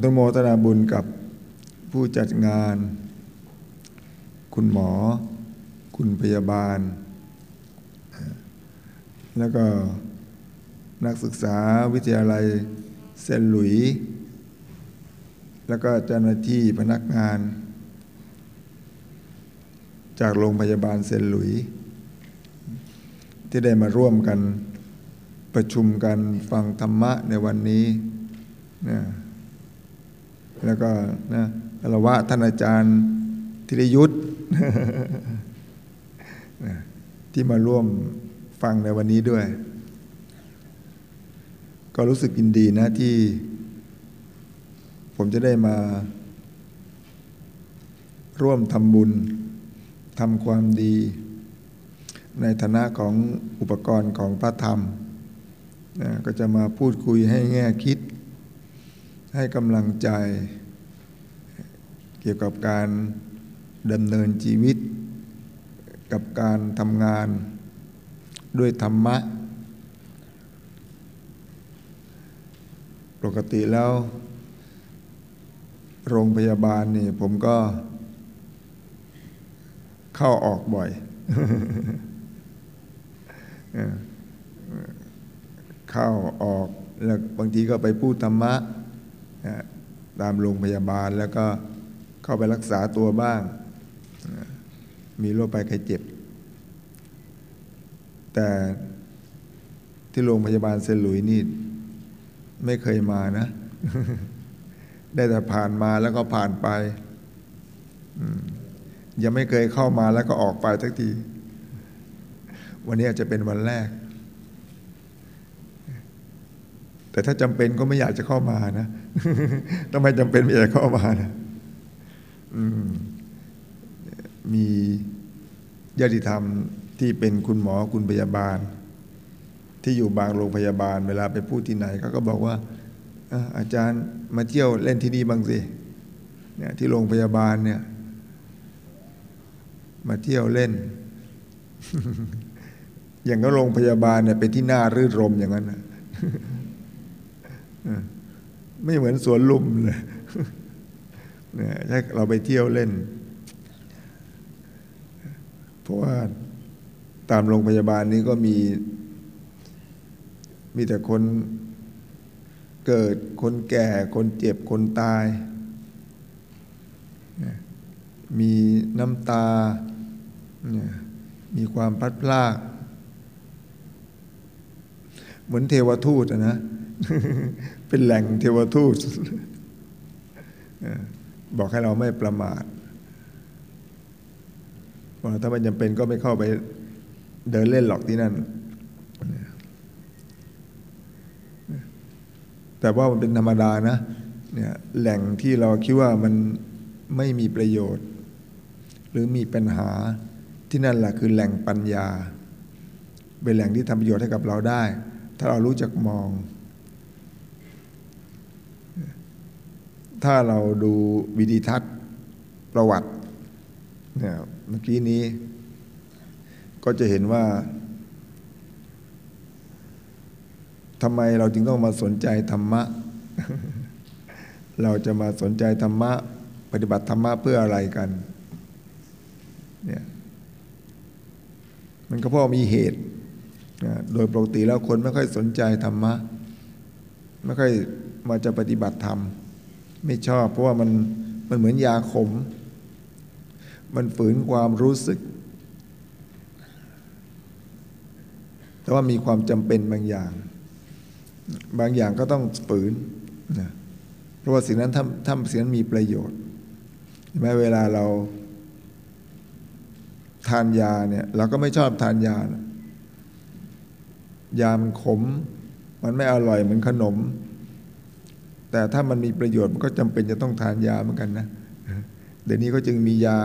อนุโมทนาบุญกับผู้จัดงาน คุณหมอ คุณพยาบาล แล้วก็นักศึกษาวิทยาลัยเซนหลุย แล้วก็เจ้าหน้าที่พนักงาน จากโรงพยาบาลเซนหลุย ที่ได้มาร่วมกันประชุมกันฟังธรรมะในวันนี้นะ แล้วก็นะอรวะท่านอาจารย์ธิรยุทธ์ที่มาร่วมฟังในวันนี้ด้วย ก็รู้สึกยินดีนะที่ ผมจะได้มา ร่วมทำบุญทำความดี ในฐานะของอุปกรณ์ของพระธรรมนะก็จะมาพูดคุยให้แง่คิด ให้กำลังใจ เกี่ยวกับการดำเนินชีวิต กับการทำงานด้วยธรรมะ ปกติแล้ว โรงพยาบาลนี่ผมก็เข้าออกบ่อย เข้าออก แล้วบางทีก็ไปพูดธรรมะ ตามโรงพยาบาลแล้วก็เข้าไปรักษาตัวบ้าง มีโรคไปไข้เจ็บ แต่ที่โรงพยาบาลเซนหลุยนี่ไม่เคยมานะ ได้แต่ผ่านมาแล้วก็ผ่านไปยังไม่เคยเข้ามาแล้วก็ออกไปสักที วันนี้อาจจะเป็นวันแรก แต่ถ้าจำเป็นก็ไม่อยากจะเข้ามานะ ทำไมจำเป็นม่อยากเข้ามานะมีญาติธรรมที่เป็นคุณหมอคุณพยาบาล ที่อยู่บางโรงพยาบาล เวลาไปพูดที่ไหนเขาก็บอกว่าอาจารย์มาเที่ยวเล่นที่นี่บ้างสิเนี่ยที่โรงพยาบาลเนี่ย มาเที่ยวเล่น อย่างก็โรงพยาบาลเนี่ยเป็นที่น่ารื่นรมอย่างนั้นนะ ไม่เหมือนสวนลุมเลยเนี่ยถ้าเราไปเที่ยวเล่น เพราะว่าตามโรงพยาบาลนี้ก็มี มีแต่คนเกิดคนแก่คนเจ็บคนตาย มีน้ำตา มีความพลัดพราก เหมือนเทวทูตนะ เป็นแหล่งเทวทูตบอกให้เราไม่ประมาทว่าถ้ามันจำเป็นก็ไม่เข้าไปเดินเล่นหรอกที่นั่น แต่ว่ามันเป็นธรรมดานะเนี่ยแหล่งที่เราคิดว่ามันไม่มีประโยชน์ หรือมีปัญหาที่นั่นแหละคือแหล่งปัญญา เป็นแหล่งที่ทำประโยชน์ให้กับเราได้ ถ้าเรารู้จักมอง ถ้าเราดูวิดีทัศน์ประวัติเนี่ยเมื่อกี้นี้ ก็จะเห็นว่าทำไมเราจึงต้องมาสนใจธรรมะ เราจะมาสนใจธรรมะ ปฏิบัติธรรมะเพื่ออะไรกันเนี่ยมันก็เพราะมีเหตุ โดยปกติแล้วคนไม่ค่อยสนใจธรรมะ ไม่ค่อยมาจะปฏิบัติธรรม ไม่ชอบ เพราะว่ามันมันเหมือนยาขม มันฝืนความรู้สึก แต่ว่ามีความจำเป็นบางอย่าง บางอย่างก็ต้องฝืนนะเพราะว่าสิ่งนั้นทำทำสิ่งนั้นมีประโยชน์แม้เวลาเราทานยาเนี่ยเราก็ไม่ชอบทานยานะยามันขม มันไม่อร่อยเหมือนขนม แต่ถ้ามันมีประโยชน์มันก็จำเป็นจะต้องทานยาเหมือนกันนะ เดี๋ยวนี้ก็จึงมียา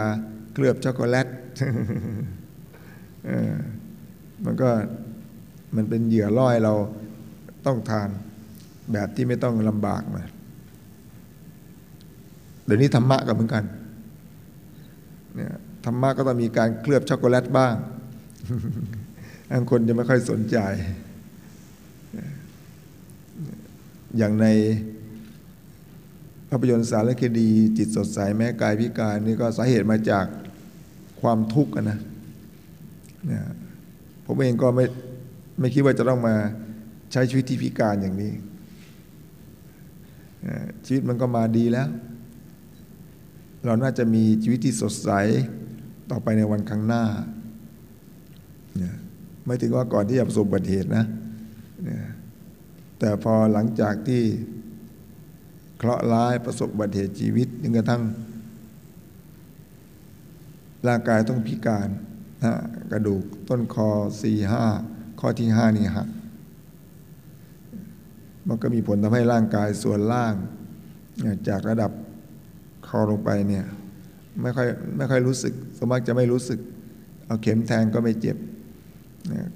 เคลือบช็อกโกแลตมันก็มันเป็นเหยื่อล่อยเราต้องทานแบบที่ไม่ต้องลำบากมาเดี๋ยวนี้ธรรมะก็เหมือนกันเนี่ยธรรมะก็ต้องมีการเคลือบช็อกโกแลตบ้างบางคนจะไม่ค่อยสนใจ อย่างใน ภาพยนตร์สารคดี จิตสดใสแม้กายพิการนี่ก็สาเหตุมาจากความทุกข์นะนี่ยผมเองก็ไม่ไม่คิดว่าจะต้องมาใช้ชีวิตที่พิการอย่างนี้ ชีวิตมันก็มาดีแล้ว เราน่าจะมีชีวิตที่สดใสต่อไปในวันข้างหน้า ไม่ถึงว่าก่อนที่จะประสบอุบัติเหตุนะ แต่พอหลังจากที่ เคราะห์ร้ายประสบบัติเหตุชีวิตจนกระทั่ง ร่างกายต้องพิการนะกระดูกต้นคอสี่ห้าข้อที่ห้านี่หักมันก็มีผลทำให้ร่างกายส่วนล่าง จากระดับคอลงไปเนี่ยไม่ค่อยไม่ค่อยรู้สึกสมักจะไม่รู้สึก เอาเข็มแทงก็ไม่เจ็บ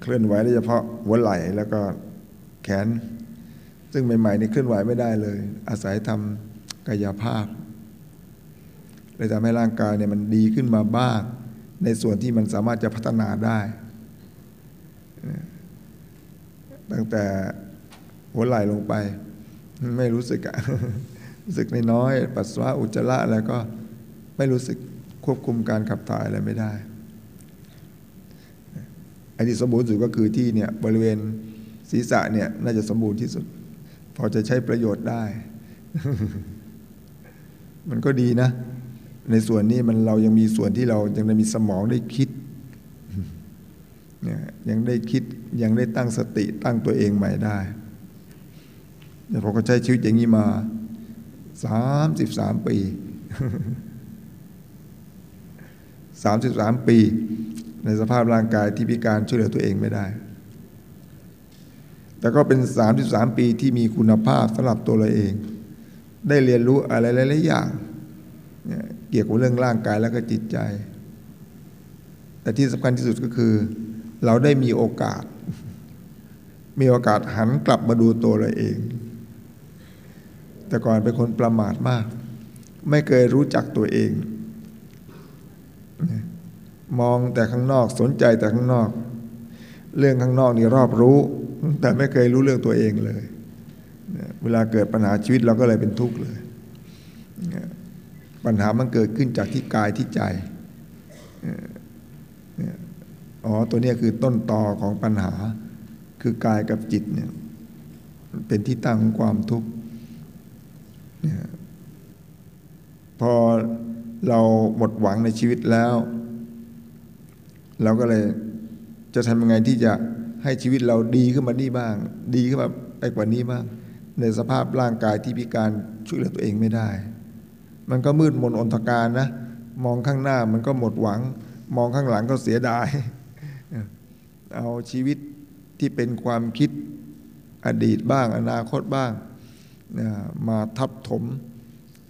เคลื่อนไหวได้เฉพาะหัวไหล่แล้วก็แขน ซึ่งใหม่ๆนี่เคลื่อนไหวไม่ได้เลย อาศัยทำกายภาพเลยทำให้ร่างกายเนี่ยมันดีขึ้นมาบ้าง ในส่วนที่มันสามารถจะพัฒนาได้ ตั้งแต่หัวไหล่ลงไป ไม่รู้สึกอะรู้สึกน้อยปัสสาวะอุจจาระอะไรก็ไม่รู้สึกควบคุมการขับถ่ายอะไรไม่ได้ไอ้ที่สมบูรณ์สุดก็คือที่เนี่ยบริเวณศีรษะเนี่ยน่าจะสมบูรณ์ที่สุด พอจะใช้ประโยชน์ได้ มันก็ดีนะ ในส่วนนี้มันเรายังมีส่วนที่เรายังได้มีสมองได้คิดเนี่ยยังได้คิดยังได้ตั้งสติตั้งตัวเองใหม่ได้แต่ผมก็ใช้ชีวิตอย่างนี้มาสามสิบสามปีสามสิบสามปี ในสภาพร่างกายที่พิการช่วยเหลือตัวเองไม่ได้ แต่ก็เป็นสามสิบสามปีที่มีคุณภาพสำหรับตัวเราเอง ได้เรียนรู้อะไรหลายๆอย่าง เกี่ยวกับเรื่องร่างกายแล้วก็จิตใจ แต่ที่สำคัญที่สุดก็คือ เราได้มีโอกาส มีโอกาสหันกลับมาดูตัวเราเอง แต่ก่อนเป็นคนประมาทมาก ไม่เคยรู้จักตัวเอง มองแต่ข้างนอกสนใจแต่ข้างนอก เรื่องข้างนอกนี่รอบรู้ แต่ไม่เคยรู้เรื่องตัวเองเลย เวลาเกิดปัญหาชีวิตเราก็เลยเป็นทุกข์เลย ปัญหามันเกิดขึ้นจากที่กายที่ใจ อ๋อ ตัวนี้คือต้นตอของปัญหา คือกายกับจิตเนี่ย เป็นที่ตั้งของความทุกข์ พอเราหมดหวังในชีวิตแล้ว เราก็เลยจะทำยังไงที่จะ ให้ชีวิตเราดีขึ้นมานี่บ้าง ดีขึ้นมาไปกว่านี้บ้าง ในสภาพร่างกายที่พิการช่วยเหลือตัวเองไม่ได้ มันก็มืดมนอนทการนะ มองข้างหน้ามันก็หมดหวัง มองข้างหลังก็เสียดาย เอาชีวิตที่เป็นความคิดอดีตบ้าง อนาคตบ้าง มาทับถม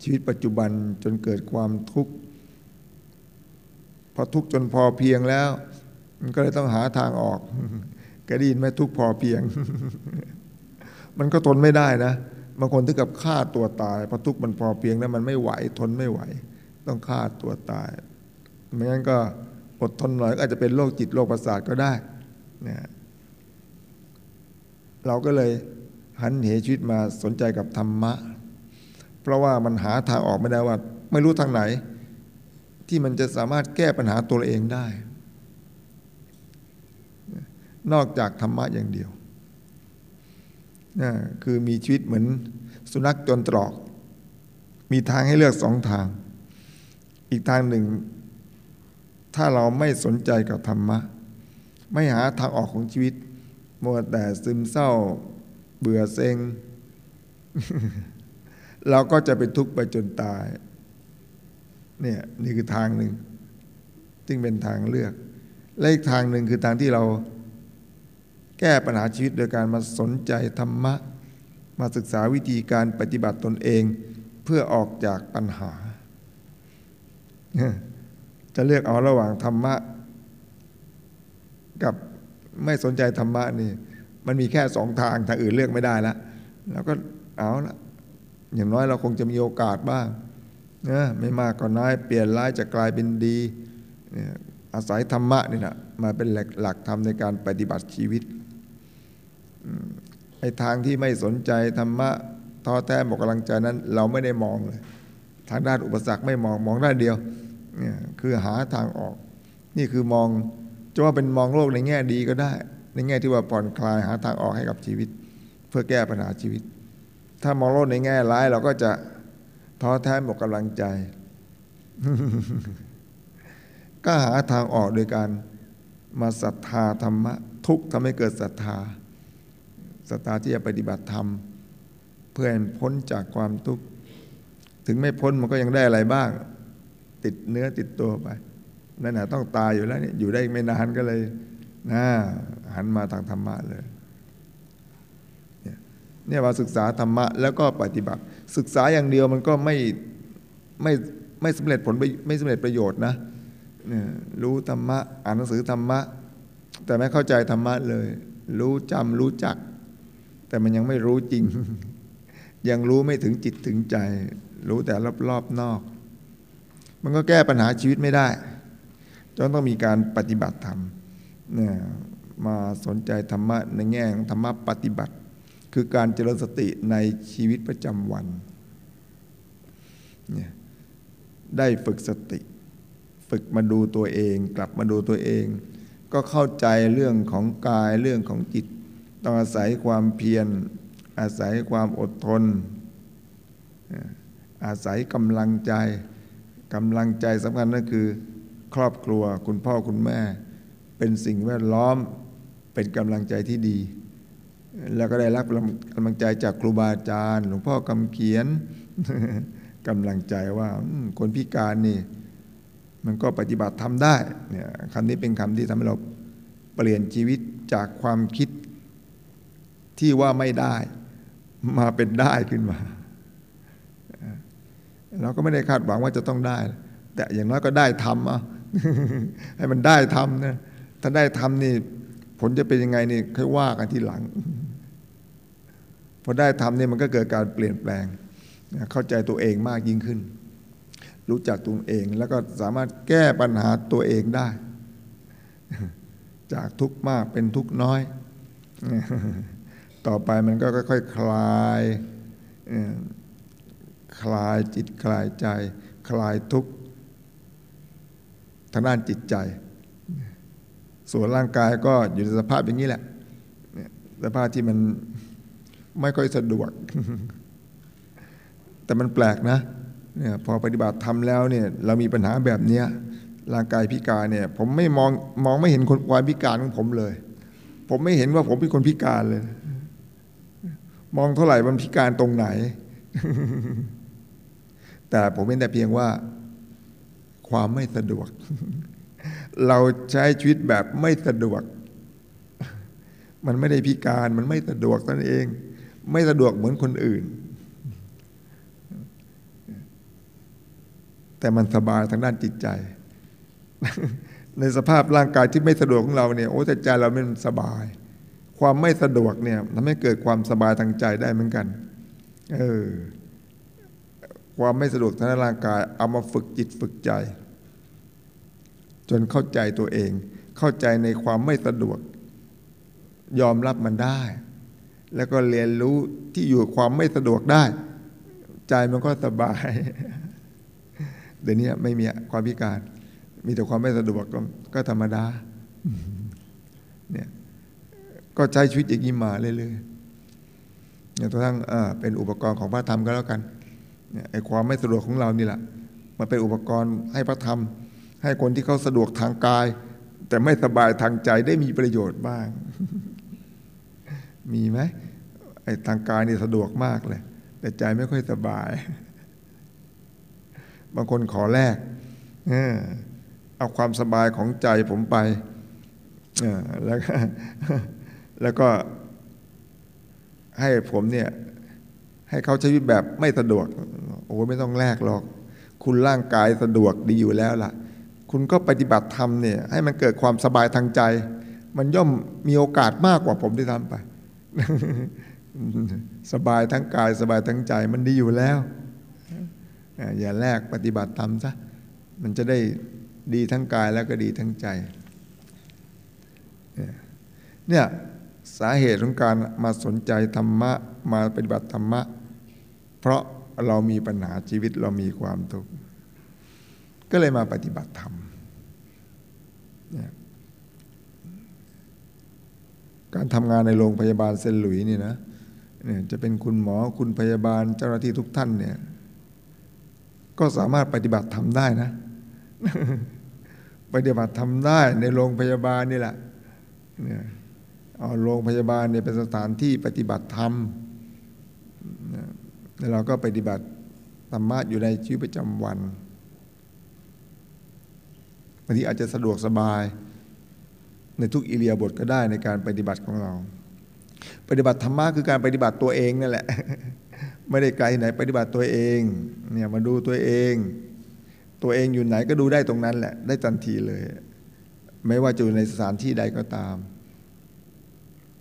ชีวิตปัจจุบันจนเกิดความทุกข์พอทุกข์จนพอเพียงแล้ว มันก็เลยต้องหาทางออก กรดินไม่ทุกพอเพียง มันก็ทนไม่ได้นะบางคนถึงกับฆ่าตัวตายเพอทุกมันพอเพียงแล้วมันไม่ไหวทนไม่ไหว ต้องฆ่าตัวตายไม่งั้นก็อดทนหน่อยอาจจะเป็นโรคจิตโรคประสาทก็ได้นี่เราก็เลยหันเหชีวิตมาสนใจกับธรรมะ เพราะว่ามันหาทางออกไม่ได้ว่า ไม่รู้ทางไหน ที่มันจะสามารถแก้ปัญหาตัวเองได้ นอกจากธรรมะอย่างเดียวนะคือมีชีวิตเหมือนสุนัขจนตรอก มีทางให้เลือกสองทาง อีกทางหนึ่ง ถ้าเราไม่สนใจกับธรรมะ ไม่หาทางออกของชีวิตมัวแต่ซึมเศร้า เบื่อเซ็ง เราก็จะเป็นทุกข์ไปจนตาย เนี่ยนี่คือทางหนึ่งซึ่งเป็นทางเลือก และอีกทางหนึ่งคือทางที่เรา แก้ปัญหาชีวิตโดยการมาสนใจธรรมะ มาศึกษาวิธีการปฏิบัติตนเองเพื่อออกจากปัญหา จะเลือกเอาระหว่างธรรมะ กับไม่สนใจธรรมะนี่ มันมีแค่สองทางทางอื่นเลือกไม่ได้แล้วเราก็เอาละอย่างน้อยเราคงจะมีโอกาสบ้างนะไม่มากก็น้อยเปลี่ยนร้ายจะกลายเป็นดีอาศัยธรรมะนี่นะมาเป็นหลักหลักธรรมในการปฏิบัติชีวิต ไอ้ทางที่ไม่สนใจธรรมะท้อแท้หมดกำลังใจนั้น เราไม่ได้มองเลย ทางด้านอุปสรรคไม่มองมองด้านเดียวเนี่ยคือหาทางออก นี่คือมองจะว่าเป็นมองโลกในแง่ดีก็ได้ ในแง่ที่ว่าผ่อนคลายหาทางออกให้กับชีวิต เพื่อแก้ปัญหาชีวิต ถ้ามองโลกในแง่ร้าย เราก็จะท้อแท้หมดกำลังใจ ก็หาทางออกโดยการมาศรัทธาธรรมะทุกทำให้เกิดศรัทธา ศรัทธาที่จะปฏิบัติธรรม เพื่อให้พ้นจากความทุกข์ ถึงไม่พ้นมันก็ยังได้อะไรบ้าง ติดเนื้อติดตัวไป นั่นแหะต้องตายอยู่แล้วเนี่ยอยู่ได้ไม่นานก็เลยนะหันมาทางธรรมะเลยเนี่ยว่าศึกษาธรรมะแล้วก็ปฏิบัติ ศึกษาอย่างเดียวมันก็ไม่ไม่ไม่สำเร็จผลไม่สำเร็จประโยชน์นะรู้ธรรมะ อ่านหนังสือธรรมะ แต่ไม่เข้าใจธรรมะเลย รู้จำรู้จัก แต่มันยังไม่รู้จริง ยังรู้ไม่ถึงจิตถึงใจ รู้แต่รอบๆนอก มันก็แก้ปัญหาชีวิตไม่ได้จนต้องมีการปฏิบัติธรรมเนี่ยมาสนใจธรรมะในแง่ธรรมะปฏิบัติ คือการเจริญสติในชีวิตประจำวันเนี่ยได้ฝึกสติ ฝึกมาดูตัวเอง กลับมาดูตัวเอง ก็เข้าใจเรื่องของกายเรื่องของจิต ต้องอาศัยความเพียร อาศัยความอดทน อาศัยกำลังใจกำลังใจสำคัญนั่นคือ ครอบครัวคุณพ่อคุณแม่ เป็นสิ่งแวดล้อมเป็นกำลังใจที่ดี แล้วก็ได้รับกำลังใจจากครูบาอาจารย์ หลวงพ่อกำเขียนกำลังใจว่าคนพิการนี่ มันก็ปฏิบัติทำได้เนี่ยคำนี้เป็นคำที่ทำให้เราเปลี่ยนชีวิตจากความคิด ที่ว่าไม่ได้มาเป็นได้ขึ้นมา เราก็ไม่ได้คาดหวังว่าจะต้องได้ แต่อย่างน้อยก็ได้ทำอะให้มันได้ทำนะถ้าได้ทำนี่ ผลจะเป็นยังไงนี่ค่อยว่ากันทีหลังพอได้ทำนี่มันก็เกิดการเปลี่ยนแปลง เข้าใจตัวเองมากยิ่งขึ้น รู้จักตัวเองแล้วก็สามารถแก้ปัญหาตัวเองได้ จากทุกข์มากเป็นทุกข์น้อย ต่อไปมันก็ค่อยๆคลายคลายจิตคลายใจ คลายทุกข์ทางด้านจิตใจ ส่วนร่างกายก็อยู่ในสภาพอย่างนี้แหละสภาพที่มันไม่ค่อยสะดวก แต่มันแปลกนะเนี่ยพอปฏิบัติทำแล้วเนี่ยเรามีปัญหาแบบเนี้ยร่างกายพิการเนี่ย ผมไม่มองมองไม่เห็นคนความพิการของผมเลย ผมไม่เห็นว่าผมเป็นคนพิการเลย มองเท่าไหร่มันพิการตรงไหน แต่ผมเป็นแต่เพียงว่า ความไม่สะดวก เราใช้ชีวิตแบบไม่สะดวก มันไม่ได้พิการมันไม่สะดวกนั่นเอง ไม่สะดวกเหมือนคนอื่น แต่มันสบายทางด้านจิตใจ ในสภาพร่างกายที่ไม่สะดวกของเราเนี่ยโอ้แต่ใจเราไม่สบาย ความไม่สะดวกเนี่ยทำให้เกิดความสบายทางใจได้เหมือนกัน เออ ความไม่สะดวกทางร่างกาย เอามาฝึกจิตฝึกใจ จนเข้าใจตัวเอง เข้าใจในความไม่สะดวก ยอมรับมันได้ แล้วก็เรียนรู้ที่อยู่ความไม่สะดวกได้ ใจมันก็สบาย เดี๋ยวนี้ไม่มีความพิการ มีแต่ความไม่สะดวกก็ธรรมดา ก็ใช้ชีวิตอย่างนี้มาเรื่อยๆอย่างทั้งเป็นอุปกรณ์ของพระธรรมก็แล้วกันเนี่ยไอ้ความไม่สะดวกของเรานี่แหละมันเป็นอุปกรณ์ให้พระธรรม ให้คนที่เขาสะดวกทางกาย แต่ไม่สบายทางใจได้มีประโยชน์บ้าง มีไหมไอ้ทางกายนี่สะดวกมากเลย แต่ใจไม่ค่อยสบาย บางคนขอแลกเอาความสบายของใจผมไป แล้วก็ แล้วก็ให้ผมเนี่ยให้เขาใช้ชีวิตแบบไม่สะดวก โอ้ไม่ต้องแลกหรอก คุณร่างกายสะดวกดีอยู่แล้วล่ะ คุณก็ปฏิบัติธรรมเนี่ย ให้มันเกิดความสบายทางใจ มันย่อมมีโอกาสมากกว่าผมที่ทำไป สบายทั้งกายสบายทั้งใจ มันดีอยู่แล้ว อย่าแลกปฏิบัติธรรมซะมันจะได้ดีทั้งกายแล้วก็ดีทั้งใจ เนี่ย สาเหตุของการมาสนใจธรรมะมาปฏิบัติธรรมะ เพราะเรามีปัญหาชีวิตเรามีความทุกข์ก็เลยมาปฏิบัติธรรมการทำงานในโรงพยาบาลเซนหลุยนี่นะเนี่ยจะเป็นคุณหมอคุณพยาบาลเจ้าหน้าที่ทุกท่านเนี่ย ก็สามารถปฏิบัติทำได้นะ ปฏิบัติทำได้ในโรงพยาบาลนี่แหละเนี่ย เอาโรงพยาบาลเนี่ยเป็นสถานที่ปฏิบัติธรรมแล้วเราก็ปฏิบัติธรรมะอยู่ในชีวิตประจำวันบางทีอาจจะสะดวกสบาย ในทุกอิเลียบทก็ได้ในการปฏิบัติของเรา ปฏิบัติธรรมะคือการปฏิบัติตัวเองนั่นแหละ ไม่ได้ไกลไหนปฏิบัติตัวเองเนี่ยมาดูตัวเอง ตัวเองอยู่ไหนก็ดูได้ตรงนั้นแหละ ได้ทันทีเลย ไม่ว่าจะอยู่ในสถานที่ใดก็ตาม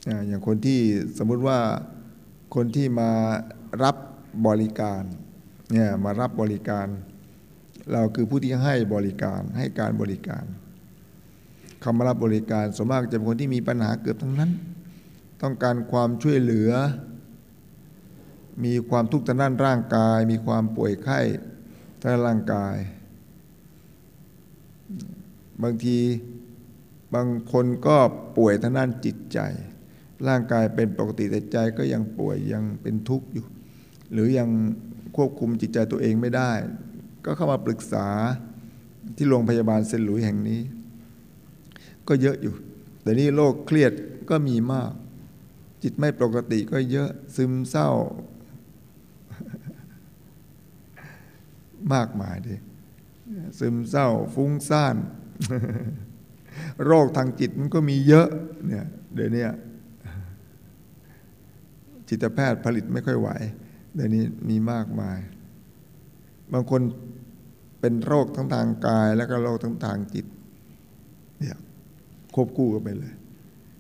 อย่างคนที่สมมุติว่าคนที่มารับบริการเนี่ยมารับบริการ เราคือผู้ที่ให้บริการให้การบริการคำมารับบริการส่วนมากจะเป็นคนที่มีปัญหาเกือบทั้งนั้น ต้องการความช่วยเหลือ มีความทุกข์ทางด้านร่างกาย มีความป่วยไข้ทางร่างกาย บางทีบางคนก็ป่วยทางด้านจิตใจ ร่างกายเป็นปกติแต่ใจก็ยังป่วยยังเป็นทุกข์อยู่ หรือยังควบคุมจิตใจตัวเองไม่ได้ ก็เข้ามาปรึกษาที่โรงพยาบาลเซนหลุยแห่งนี้ ก็เยอะอยู่ แต่นี่โรคเครียดก็มีมาก จิตไม่ปกติก็เยอะซึมเศร้า มากมายดิซึมเศร้า ฟุ้งซ่าน โรคทางจิตมันก็มีเยอะเนี่ยเดี๋ยวนี้ จิตแพทย์ผลิตไม่ค่อยไหวเดี๋ยวนี้มีมากมาย บางคนเป็นโรคทั้งทางกาย แล้วก็โรคทั้งทางจิตเนี่ยควบคู่กันไปเลย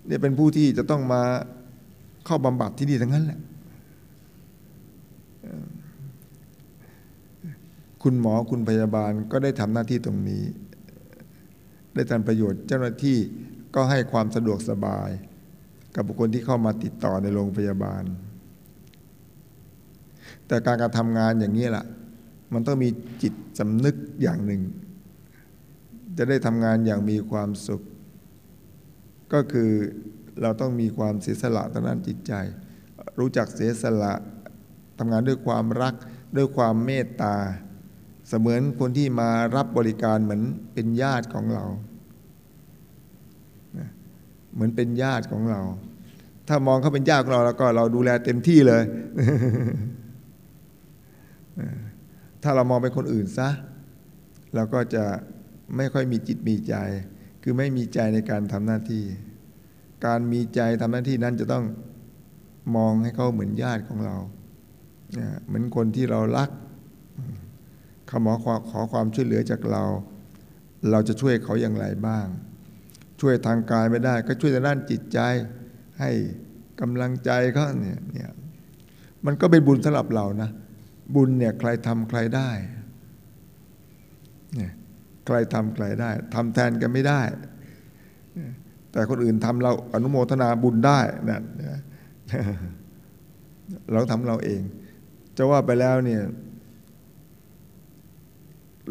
เนี่ยเป็นผู้ที่จะต้องมาเข้าบำบัดที่นี่ทั้งนั้นแหละคุณหมอคุณพยาบาลก็ได้ทำหน้าที่ตรงนี้ ได้ทำประโยชน์เจ้าหน้าที่ก็ให้ความสะดวกสบาย กับบุคคลที่เข้ามาติดต่อในโรงพยาบาล แต่การการทำงานอย่างนี้แหละมันต้องมีจิตสำนึกอย่างหนึ่ง จะได้ทำงานอย่างมีความสุข ก็คือเราต้องมีความเสียสละทางด้านจิตใจ รู้จักเสียสละทำงานด้วยความรักด้วยความเมตตา เสมือนคนที่มารับบริการเหมือนเป็นญาติของเรา เหมือนเป็นญาติของเรา ถ้ามองเขาเป็นญาติของเราแล้วก็เราดูแลเต็มที่เลย ถ้าเรามองเป็นคนอื่นซะเราก็จะไม่ค่อยมีจิตมีใจ คือไม่มีใจในการทำหน้าที่ การมีใจทำหน้าที่นั้นจะต้องมองให้เขาเหมือนญาติของเราเหมือนคนที่เรารักเขาหมอขอความช่วยเหลือจากเรา เราจะช่วยเขาอย่างไรบ้าง ช่วยทางกายไม่ได้ ก็ช่วยทางด้านจิตใจให้กำลังใจเขาเนี่ยเนี่ยมันก็เป็นบุญสำหรับเรานะ บุญเนี่ยใครทำใครได้เนี่ยใครทำใครได้ทำแทนกันไม่ได้ แต่คนอื่นทำเราอนุโมทนาบุญได้นั่นเราทำเราเอง จะว่าไปแล้วเนี่ย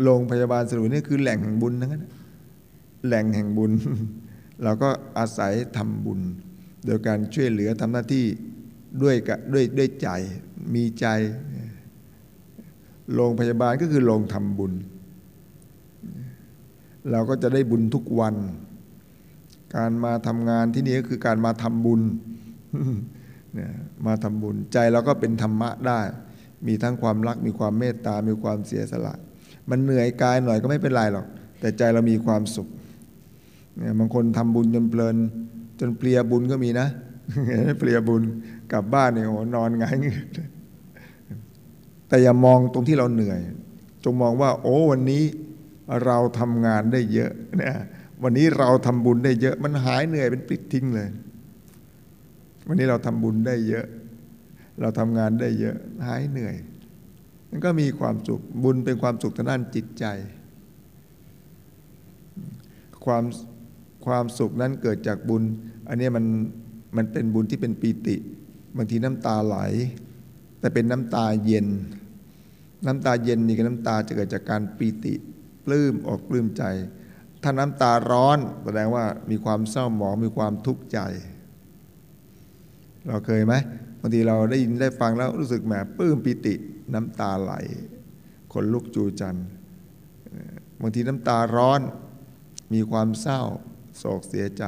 โรงพยาบาลสรุปนี่คือแหล่งแห่งบุญทั้งนั้น แหล่งแห่งบุญ เราก็อาศัยทำบุญ โดยการช่วยเหลือทำหน้าที่ด้วยด้วยด้วยใจมีใจโรงพยาบาลก็คือโรงทำบุญ เราก็จะได้บุญทุกวัน การมาทำงานที่นี่ก็คือการมาทำบุญมาทำบุญใจเราก็เป็นธรรมะได้ มีทั้งความรักมีความเมตตา มีความเสียสละ มันเหนื่อยกายหน่อยก็ไม่เป็นไรหรอก แต่ใจเรามีความสุข เนี่ยบางคนทำบุญจนเพลิน จนเปลียบุญก็มีนะเปลียบุญกลับบ้านเนี่ยโหนอนงายแต่อย่ามองตรงที่เราเหนื่อย จงมองว่า โอ้วันนี้เราทำงานได้เยอะนะวันนี้เราทำบุญได้เยอะ มันหายเหนื่อยเป็นปิดทิ้งเลย วันนี้เราทำบุญได้เยอะ เราทำงานได้เยอะหายเหนื่อยมันก็มีความสุขบุญเป็นความสุขทางด้านจิตใจ ความ ความสุขนั้นเกิดจากบุญ อันนี้มันมันเป็นบุญที่เป็นปีติ บางทีน้ำตาไหล แต่เป็นน้ำตาเย็น น้ำตาเย็นนี่ก็น้ำตาจะเกิดจากการปีติปลื้มออกปลื้มใจ ถ้าน้ำตาร้อนแสดงว่ามีความเศร้าหมองมีความทุกข์ใจ เราเคยไหมบางทีเราได้ยินได้ฟังแล้วรู้สึกแหมปลื้มปิติ น้ำตาไหลคนลุกจูจันบางทีน้ำตาร้อนมีความเศร้า โศกเสียใจ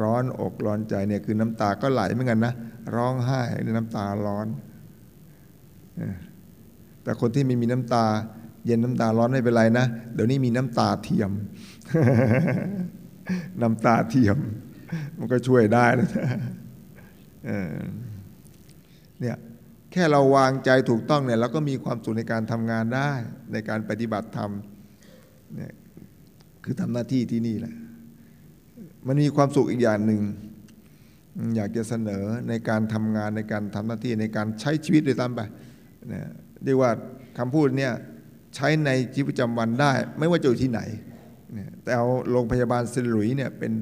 ร้อนอกร้อนใจเนี่ยคือน้ำตาก็ไหลเหมือนกันนะร้องไห้น้ำตาร้อน แต่คนที่ไม่มีน้ำตา เย็นน้ำตาร้อนไม่เป็นไรนะ เดี๋ยวนี้มีน้ำตาเทียม น้ำตาเทียม มันก็ช่วยได้นะเนี่ยแค่เราวางใจถูกต้องเนี่ยเราก็มีความสุขในการทำงานได้ในการปฏิบัติธรรมเนี่ยคือทำหน้าที่ที่นี่แหละ มันมีความสุขอีกอย่างหนึ่ง อยากจะเสนอในการทำงานในการทำหน้าที่ในการใช้ชีวิตโดยตามไปเนี่ยเรียกว่าคำพูดเนี่ยใช้ในชีวิตประจำวันได้ ไม่ว่าจะอยู่ที่ไหนเนี่ยแต่เอาโรงพยาบาลซิลุยเนี่ยเป็น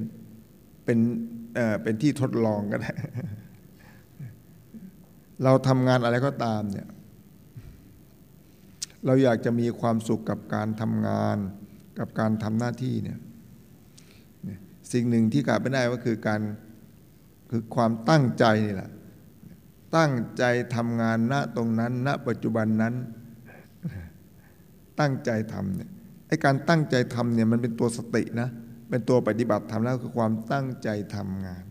เป็นเอ่อเป็นที่ทดลองก็ได้ เราทำงานอะไรก็ตามเนี่ยเราอยากจะมีความสุขกับการทำงาน กับการทำหน้าที่เนี่ย สิ่งหนึ่งที่ขาดไม่ได้ก็คือการคือความตั้งใจนี่แหละ ตั้งใจทำงานณตรงนั้น ณ ปัจจุบันนั้น ตั้งใจทำเนี่ยไอ้การตั้งใจทำเนี่ยมันเป็นตัวสตินะเป็นตัวปฏิบัติทำแล้วคือความตั้งใจทำงาน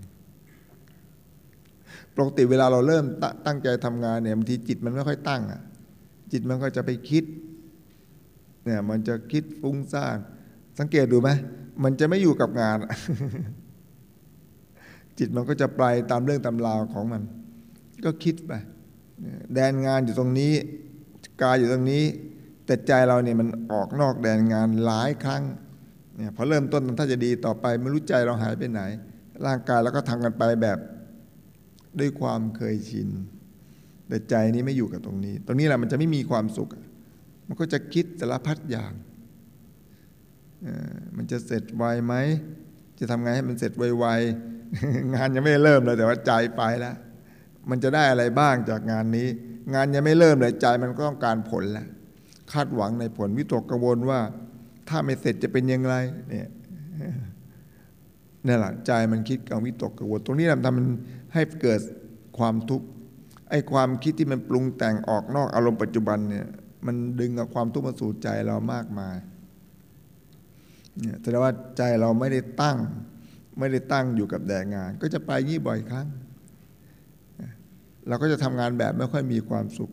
ปกติเวลาเราเริ่มตั้งใจทำงานเนี่ยบางทีจิตมันไม่ค่อยตั้งอะจิตมันก็จะไปคิดเนี่ยมันจะคิดฟุ้งซ่านสังเกตดูไหม มันจะไม่อยู่กับงาน จิตมันก็จะไปตามเรื่องตำราวของมัน ก็คิดไปแดนงานอยู่ตรงนี้ กายอยู่ตรงนี้ แต่ใจเราเนี่ยมันออกนอกแดนงานหลายครั้งเนี่ยพอเริ่มต้นถ้าจะดีต่อไปไม่รู้ใจเราหายไปไหน ร่างกายเราก็ทำกันไปแบบด้วยความเคยชิน แต่ใจนี้ไม่อยู่กับตรงนี้ ตรงนี้แหละมันจะไม่มีความสุข มันก็จะคิดแต่ละพัดอย่าง มันจะเสร็จไวไหม จะทำไงให้มันเสร็จไวๆ งานยังไม่เริ่มเลยแต่ว่าใจไปแล้ว มันจะได้อะไรบ้างจากงานนี้ งานยังไม่เริ่มเลยใจมันก็ต้องการผลแล้ว คาดหวังในผลวิตกกังวลว่า ถ้าไม่เสร็จจะเป็นยังไงเนี่ยนี่แหละใจมันคิดกังวิตกกังวลตรงนี้ทำมันให้เกิดความทุกข์ไอ้ความคิดที่มันปรุงแต่งออกนอกอารมณ์ปัจจุบันเนี่ยมันดึงเอาความทุกข์มาสู่ใจเรามากมาย เนี่ยแสดงว่าใจเราไม่ได้ตั้ง ไม่ได้ตั้งอยู่กับแดงงาน ก็จะไปยี่บ่อยครั้ง เราก็จะทำงานแบบไม่ค่อยมีความสุข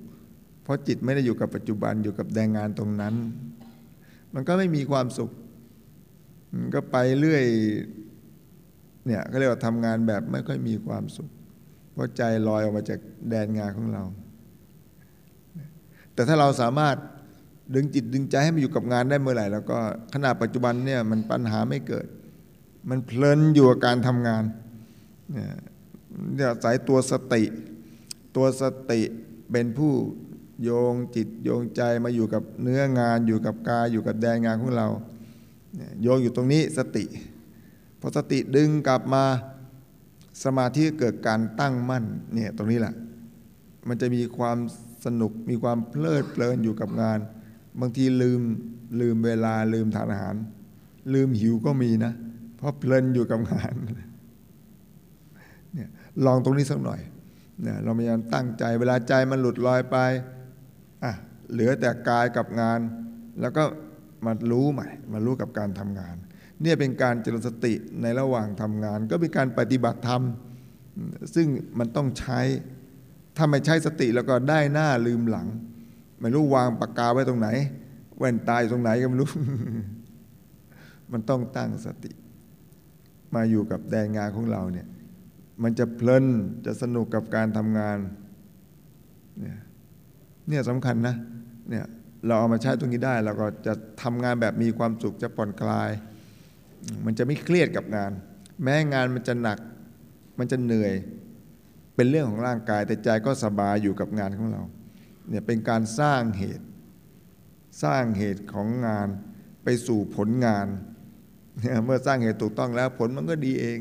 เพราะจิตไม่ได้อยู่กับปัจจุบันอยู่กับแดงงานตรงนั้น มันก็ไม่มีความสุขมันก็ไปเรื่อยเนี่ยก็เรียกว่าทำงานแบบไม่ค่อยมีความสุข เพราะใจลอยออกมาจากแดนงานของเรา แต่ถ้าเราสามารถ ดึงจิตดึงใจให้มาอยู่กับงานได้เมื่อไหร่ แล้วก็ขณะปัจจุบันเนี่ยมันปัญหาไม่เกิด มันเพลินอยู่กับการทำงานเนี่ยสายตัวสติ ตัวสติเป็นผู้โยงจิตโยงใจมาอยู่กับเนื้องานอยู่กับกายอยู่กับแดนงานของเราโยงอยู่ตรงนี้สติพอสติดึงกลับมาสมาธิเกิดการตั้งมั่นเนี่ยตรงนี้แหละมันจะมีความสนุกมีความเพลิดเพลินอยู่กับงาน บางทีลืมลืมเวลาลืมทานอาหาร ลืมหิวก็มีนะ เพราะเพลินอยู่กับงานเนี่ยลองตรงนี้สักหน่อยเนี่ยเราพยายามตั้งใจเวลาใจมันหลุดลอยไปอะเหลือแต่กายกับงาน แล้วก็มารู้ใหม่ มารู้กับการทำงาน เนี่ยเป็นการเจริญสติในระหว่างทำงาน ก็เป็นการปฏิบัติธรรม ซึ่งมันต้องใช้ถ้าไม่ใช้สติแล้วก็ได้หน้าลืมหลัง ไม่รู้วางปากกาไว้ตรงไหน แว่นตายตรงไหนก็ไม่รู้ มันต้องตั้งสติ มาอยู่กับแดนงานของเราเนี่ย มันจะเพลินจะสนุกกับการทำงาน เนี่ยเนี่ยสำคัญนะเนี่ยเราเอามาใช้ตรงนี้ได้เราก็จะทำงานแบบมีความสุขจะผ่อนคลาย มันจะไม่เครียดกับงาน แม้งานมันจะหนัก มันจะเหนื่อย เป็นเรื่องของร่างกายแต่ใจก็สบายอยู่กับงานของเรา เนี่ยเป็นการสร้างเหตุ สร้างเหตุของงานไปสู่ผลงานเนี่ยเมื่อสร้างเหตุถูกต้องแล้วผลมันก็ดีเอง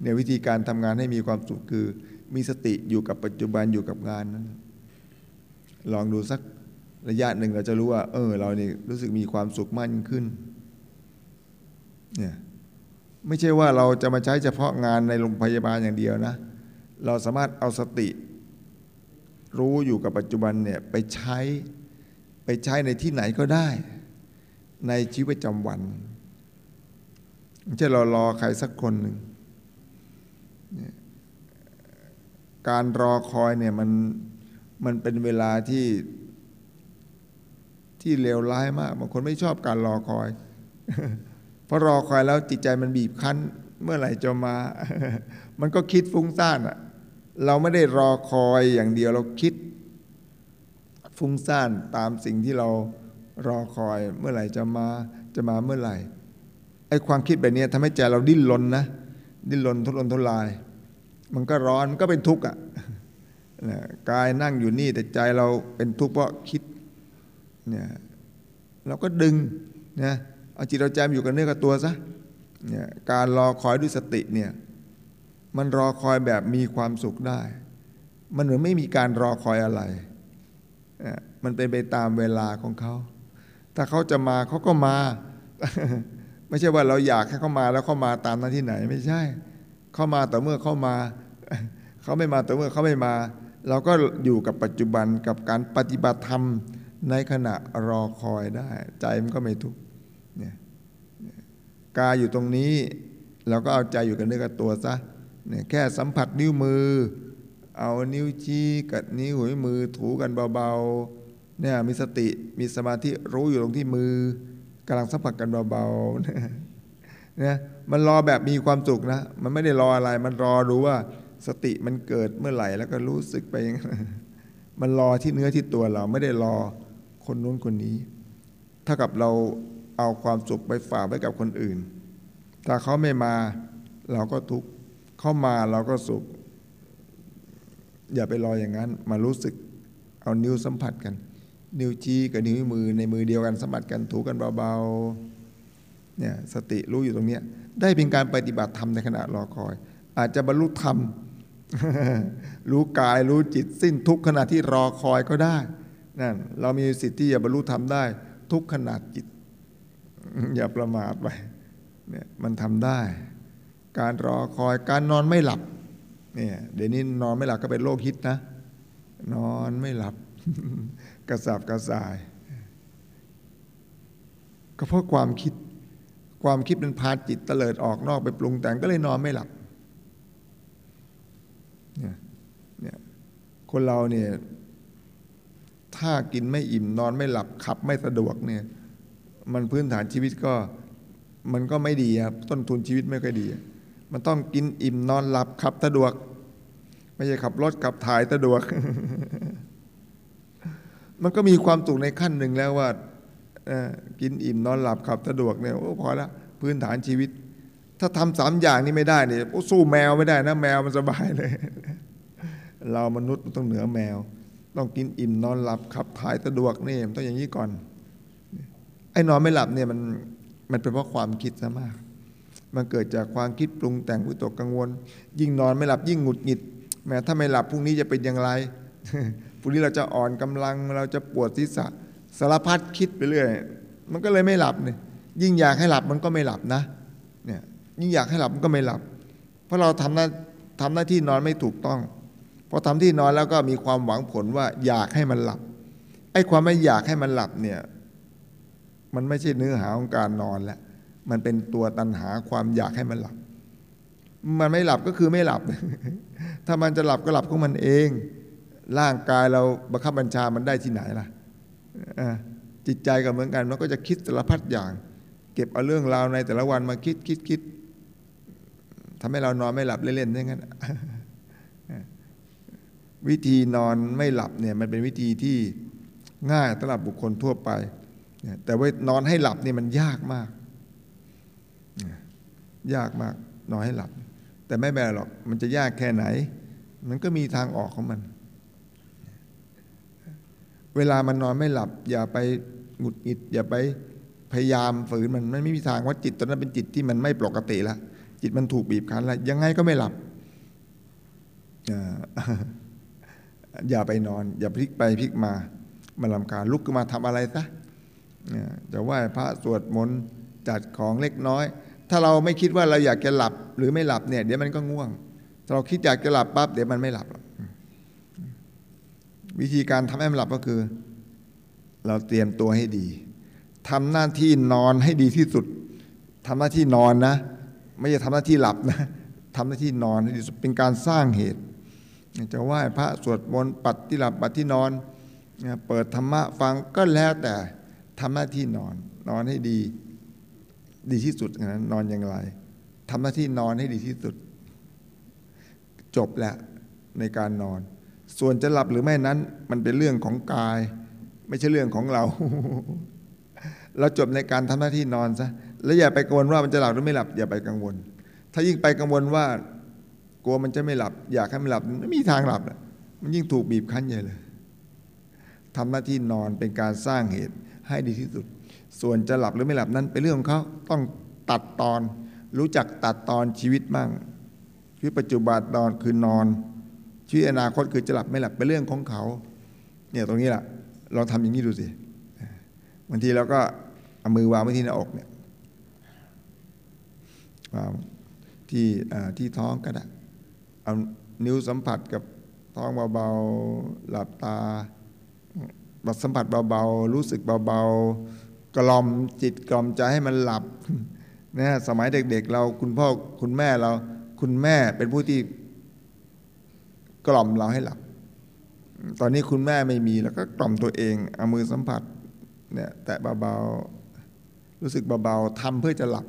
เนี่ยวิธีการทำงานให้มีความสุขคือ มีสติอยู่กับปัจจุบันอยู่กับงานนั้นลองดูสักระยะหนึ่งเราจะรู้ว่า เออ เราเนี่ยรู้สึกมีความสุขมั่นขึ้นเนี่ยไม่ใช่ว่าเราจะมาใช้เฉพาะงานในโรงพยาบาลอย่างเดียวนะ เราสามารถเอาสติ รู้อยู่กับปัจจุบันเนี่ยไปใช้ไปใช้ในที่ไหนก็ได้ ในชีวิตประจำวันไม่ใช่เรารอใครสักคนหนึ่งการรอคอยเนี่ยมันมันเป็นเวลาที่ที่เลวร้ายมากบางคนไม่ชอบการรอคอย เพราะรอคอยแล้วจิตใจมันบีบคั้น เมื่อไหร่จะมา มันก็คิดฟุ้งซ่านอะ เราไม่ได้รอคอยอย่างเดียวเราคิด ฟุ้งซ่านตามสิ่งที่เรารอคอยเมื่อไหร่จะมาจะมาเมื่อไหร่ไอ้ความคิดแบบนี้ทำให้ใจเราดิ้นรนนะ ดิ้นรนทุรนทุราย มันก็ร้อนมันก็เป็นทุกข์อะกายนั่งอยู่นี่แต่ใจเราเป็นทุกข์เพราะคิดเนี่ยเราก็ดึงนะเอาจิตเราใจมอยู่กับเนื้อกับตัวซะเนี่ยการรอคอยด้วยสติเนี่ย มันรอคอยแบบมีความสุขได้ มันเหมือนไม่มีการรอคอยอะไร มันเป็นไปตามเวลาของเขา ถ้าเขาจะมาเขาก็มา ไม่ใช่ว่าเราอยากให้เขามาแล้วเขามาตามนั้นที่ไหน ไม่ใช่ เขามาแต่เมื่อเขามา เขาไม่มาแต่เมื่อเขาไม่มา เราก็อยู่กับปัจจุบันกับการปฏิบัติธรรมในขณะรอคอยได้ ใจมันก็ไม่ทุกข์เนี่ยกายอยู่ตรงนี้ เราก็เอาใจอยู่กับเนื้อกับตัวซะ เนี่ยแค่สัมผัสนิ้วมือ เอานิ้วชี้กับนิ้วหัวมือถูกันเบาๆเนี่ยมีสติมีสมาธิรู้อยู่ตรงที่มือกำลังสัมผัสกันเบาๆเนี่ยมันรอแบบมีความสุขนะ มันไม่ได้รออะไร มันรอรู้ว่าสติมันเกิดเมื่อไหร่แล้วก็รู้สึกไปอย่างนั้นมันรอที่เนื้อที่ตัวเราไม่ได้รอคนนู้นคนนี้ ถ้ากับเราเอาความสุขไปฝากไว้กับคนอื่น ถ้าเขาไม่มาเราก็ทุกข์ เขามาเราก็สุข อย่าไปรออย่างนั้น มารู้สึกเอานิ้วสัมผัสกัน นิ้วชี้กับนิ้วมือในมือเดียวกันสัมผัสกันถูกันเบาๆเนี่ยสติรู้อยู่ตรงเนี้ยได้เป็นการปฏิบัติธรรมในขณะรอคอย อาจจะบรรลุธรรม รู้กายรู้จิตสิ้นทุกขณะที่รอคอยก็ได้นั่นเรามีสิทธิ์ที่จะบรรลุธรรมได้ ทุกขนาดจิต อย่าประมาทไปเนี่ยมันทำได้ การรอคอยการนอนไม่หลับเนี่ยเดี๋ยวนี้นอนไม่หลับก็เป็นโรคฮิตนะ นอนไม่หลับ กระสับกระส่าย ก็เพราะความคิด ความคิดมันพาจิตเตลิดออกนอกไปปรุงแต่งก็เลยนอนไม่หลับเนี่ยเนี่ยคนเราเนี่ยถ้ากินไม่อิ่มนอนไม่หลับขับไม่สะดวกเนี่ยมันพื้นฐานชีวิตก็มันก็ไม่ดีครับต้นทุนชีวิตไม่ค่อยดี มันต้องกินอิ่มนอนหลับขับสะดวก ไม่ใช่ขับรถขับถ่ายสะดวก มันก็มีความสุขในขั้นหนึ่งแล้วว่ากินอิ่มนอนหลับขับสะดวกเนี่ยโอ้พอละพื้นฐานชีวิต ถ้าทำสามอย่างนี้ไม่ได้เนี่ยโอ้สู้แมวไม่ได้นะแมวมันสบายเลย เรามนุษย์มันต้องเหนือแมว ต้องกินอิ่มนอนหลับขับถ่ายสะดวกนี่ต้องอย่างนี้ก่อน ไอ้นอนไม่หลับเนี่ยมันมันเป็นเพราะความคิดซะมาก มันเกิดจากความคิดปรุงแต่งวิตกกังวล ยิ่งนอนไม่หลับยิ่งหงุดหงิด แม้ถ้าไม่หลับพรุ่งนี้จะเป็นอย่างไรพรุ่งนี้เราจะอ่อนกำลังเราจะปวดศีรษะสารพัดคิดไปเรื่อยมันก็เลยไม่หลับเนี่ยยิ่งอยากให้หลับมันก็ไม่หลับนะเนี่ยยิ่งอยากให้หลับมันก็ไม่หลับ เพราะเราทำหน้าทำหน้าที่นอนไม่ถูกต้องพอทำที่นอนแล้วก็มีความหวังผลว่าอยากให้มันหลับไอ้ความไม่อยากให้มันหลับเนี่ยมันไม่ใช่เนื้อหาของการนอนแล้ว มันเป็นตัวตันหาความอยากให้มันหลับ มันไม่หลับก็คือไม่หลับ ถ้ามันจะหลับก็หลับของมันเอง ร่างกายเราบังคับบัญชามันได้ที่ไหนล่ะจิตใจก็เหมือนกันมันก็จะคิดสารพัดอย่าง เก็บเอาเรื่องราวในแต่ละวันมาคิดคิดคิดทำให้เรานอนไม่หลับเล่นๆอย่างนั้นวิธีนอนไม่หลับเนี่ยมันเป็นวิธีที่ง่ายสำหรับบุคคลทั่วไป แต่ว่านอนให้หลับนี่มันยากมาก ยากมากนอนให้หลับ แต่ไม่แบหรอกมันจะยากแค่ไหน มันก็มีทางออกของมัน เวลามันนอนไม่หลับ อย่าไปหงุดหงิด อย่าไปพยายามฝืนมันมันไม่มีทางว่าจิตตอนนั้นเป็นจิตที่มันไม่ปกติล้วจิตมันถูกบีบคั้นแล้วยังไงก็ไม่หลับอย่าไปนอน อย่าพลิกไปพลิกมามันลำคาญลุกขึ้นมาทำอะไรซะจะไหว้พระสวดมนต์จัดของเล็กน้อย ถ้าเราไม่คิดว่าเราอยากจะหลับหรือไม่หลับเนี่ย เดี๋ยวมันก็ง่วง ถ้าเราคิดอยากจะหลับปั๊บเดี๋ยวมันไม่หลับ วิธีการทำให้มันหลับก็คือ เราเตรียมตัวให้ดีทำหน้าที่นอนให้ดีที่สุดทำหน้าที่นอนนะ ไม่ใช่ทำหน้าที่หลับนะทำหน้าที่นอนให้ดีสุดเป็นการสร้างเหตุ จะไหว้พระสวดมนต์ปัดที่หลับปัดที่นอน เปิดธรรมะฟังก็แล้วแต่ทำหน้าที่นอน นอนให้ดี ดีที่สุดนะนอนอย่างไรทำหน้าที่นอนให้ดีที่สุด จบแล้วในการนอน ส่วนจะหลับหรือไม่นั้น มันเป็นเรื่องของกาย ไม่ใช่เรื่องของเรา เราจบในการทำหน้าที่นอนซะแล้วอย่าไปกังวลว่ามันจะหลับหรือไม่หลับ อย่าไปกังวล ถ้ายิ่งไปกังวลว่ากลัวมันจะไม่หลับ อยากให้มันหลับไม่มีทางหลับมันยิ่งถูกบีบคั้นใหญ่เลยทำหน้าที่นอนเป็นการสร้างเหตุให้ดีที่สุด ส่วนจะหลับหรือไม่หลับนั้นเป็นเรื่องของเขาต้องตัดตอน รู้จักตัดตอนชีวิตมั่งชีวิตปัจจุบันตอนคือนอนชีวิตอนาคตคือจะหลับไม่หลับเป็นเรื่องของเขาเนี่ยตรงนี้แหละลองทำอย่างนี้ดูสิบางทีเราก็เอามือวางไว้ที่หน้าอกเนี่ยวางที่ที่ท้องก็ได้เอานิ้วสัมผัสกับท้องเบาๆหลับตาบัดสัมผัสเบาๆรู้สึกเบาๆ กล่อมจิตกล่อมใจให้มันหลับนะสมัยเด็กๆเราคุณพ่อคุณแม่เรา คุณแม่เป็นผู้ที่กล่อมเราให้หลับ ตอนนี้คุณแม่ไม่มีแล้วก็กล่อมตัวเองเอามือสัมผัสเนี่ยแตะเบาๆรู้สึกเบาๆทำเพื่อจะหลับ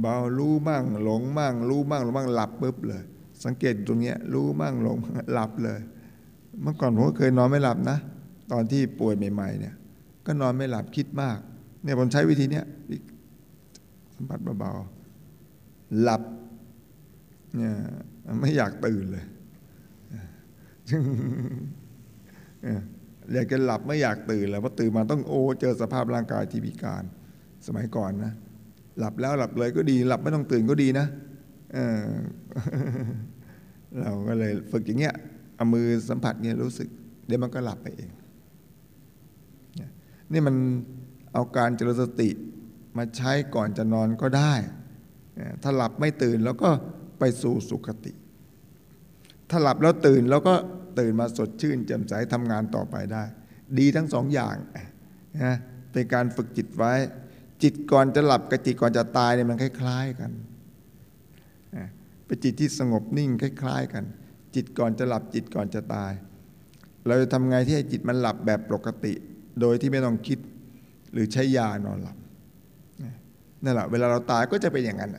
เบารู้มั่งหลงมั่งรู้มั่งหลงมั่งหลับปุ๊บเลย สังเกตตรงเนี้ยรู้มั่งหลงหลับเลย เมื่อก่อนผมก็เคยนอนไม่หลับนะ ตอนที่ป่วยใหม่ ๆ เนี่ย ก็นอนไม่หลับคิดมาก เนี่ยผมใช้วิธีเนี้ยสัมผัสเบาๆหลับเนี่ยไม่อยากตื่นเลยอยากจะหลับไม่อยากตื่นเลยเพราะตื่นมาต้องโอ้เจอสภาพร่างกายที่พิการ สมัยก่อนนะหลับแล้วหลับเลยก็ดี หลับไม่ต้องตื่นก็ดีนะเเราก็เลยฝึกอย่างเงี้ยเอามือสัมผัสเนี่ยรู้สึก เดี๋ยวมันก็หลับไปเอง นี่มันเอาการเจริญสติมาใช้ก่อนจะนอนก็ได้ ถ้าหลับไม่ตื่นแล้วก็ไปสู่สุขติ ถ้าหลับแล้วตื่นแล้วก็ตื่นมาสดชื่นแจ่มใสทำงานต่อไปได้ ดีทั้งสองอย่างนะเป็นการฝึกจิตไว้ จิตก่อนจะหลับกับจิตก่อนจะตายเนี่ยมันคล้าย ๆกันเป็นจิตที่สงบนิ่งคล้าย ๆ กัน จิตก่อนจะหลับจิตก่อนจะตาย เราจะทำไงที่ให้จิตมันหลับแบบปกติ โดยที่ไม่ต้องคิดหรือใช้ยานอนหลับนั่นแหละเวลาเราตายก็จะเป็นอย่างนั้น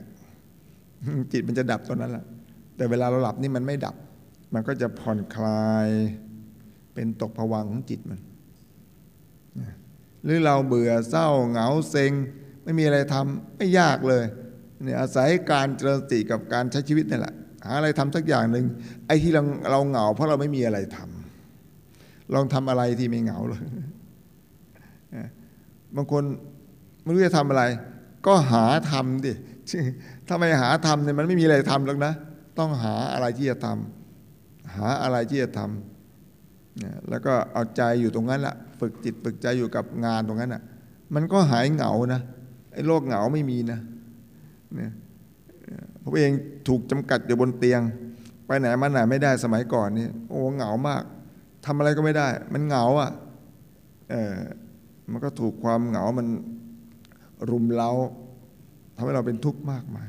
จิตมันจะดับตอนนั้นแหละแต่เวลาเราหลับนี่มันไม่ดับ มันก็จะผ่อนคลายเป็นตกผวังของจิตมัน หรือเราเบื่อเศร้าเหงาเซ็ง ไม่มีอะไรทำไม่ยากเลยเนี่ยอาศัยการเจริญสติกับการใช้ชีวิตนี่แหละหาอะไรทำสักอย่างหนึ่งไอ้ที่เราเราเหงาเพราะเราไม่มีอะไรทำลองทำอะไรที่ไม่เหงาเลย บางคนไม่รู้จะทำอะไร ก็หาทำดิถ้าไม่หาทำเนี่ยมันไม่มีอะไรทำหรอกนะ ต้องหาอะไรที่จะทำหาอะไรที่จะทำแล้วก็เอาใจอยู่ตรงนั้นแหละฝึกจิตฝึกใจอยู่กับงานตรงนั้นอะ มันก็หายเหงานะไอ้โรคเหงาไม่มีนะเนี่ยผมเองถูกจำกัดอยู่บนเตียง ไปไหนมาไหนไม่ได้สมัยก่อนนี่โอ้เหงามากทำอะไรก็ไม่ได้ มันเหงาอะเออ มันก็ถูกความเหงา มันรุมเราทำให้เราเป็นทุกข์มากมาย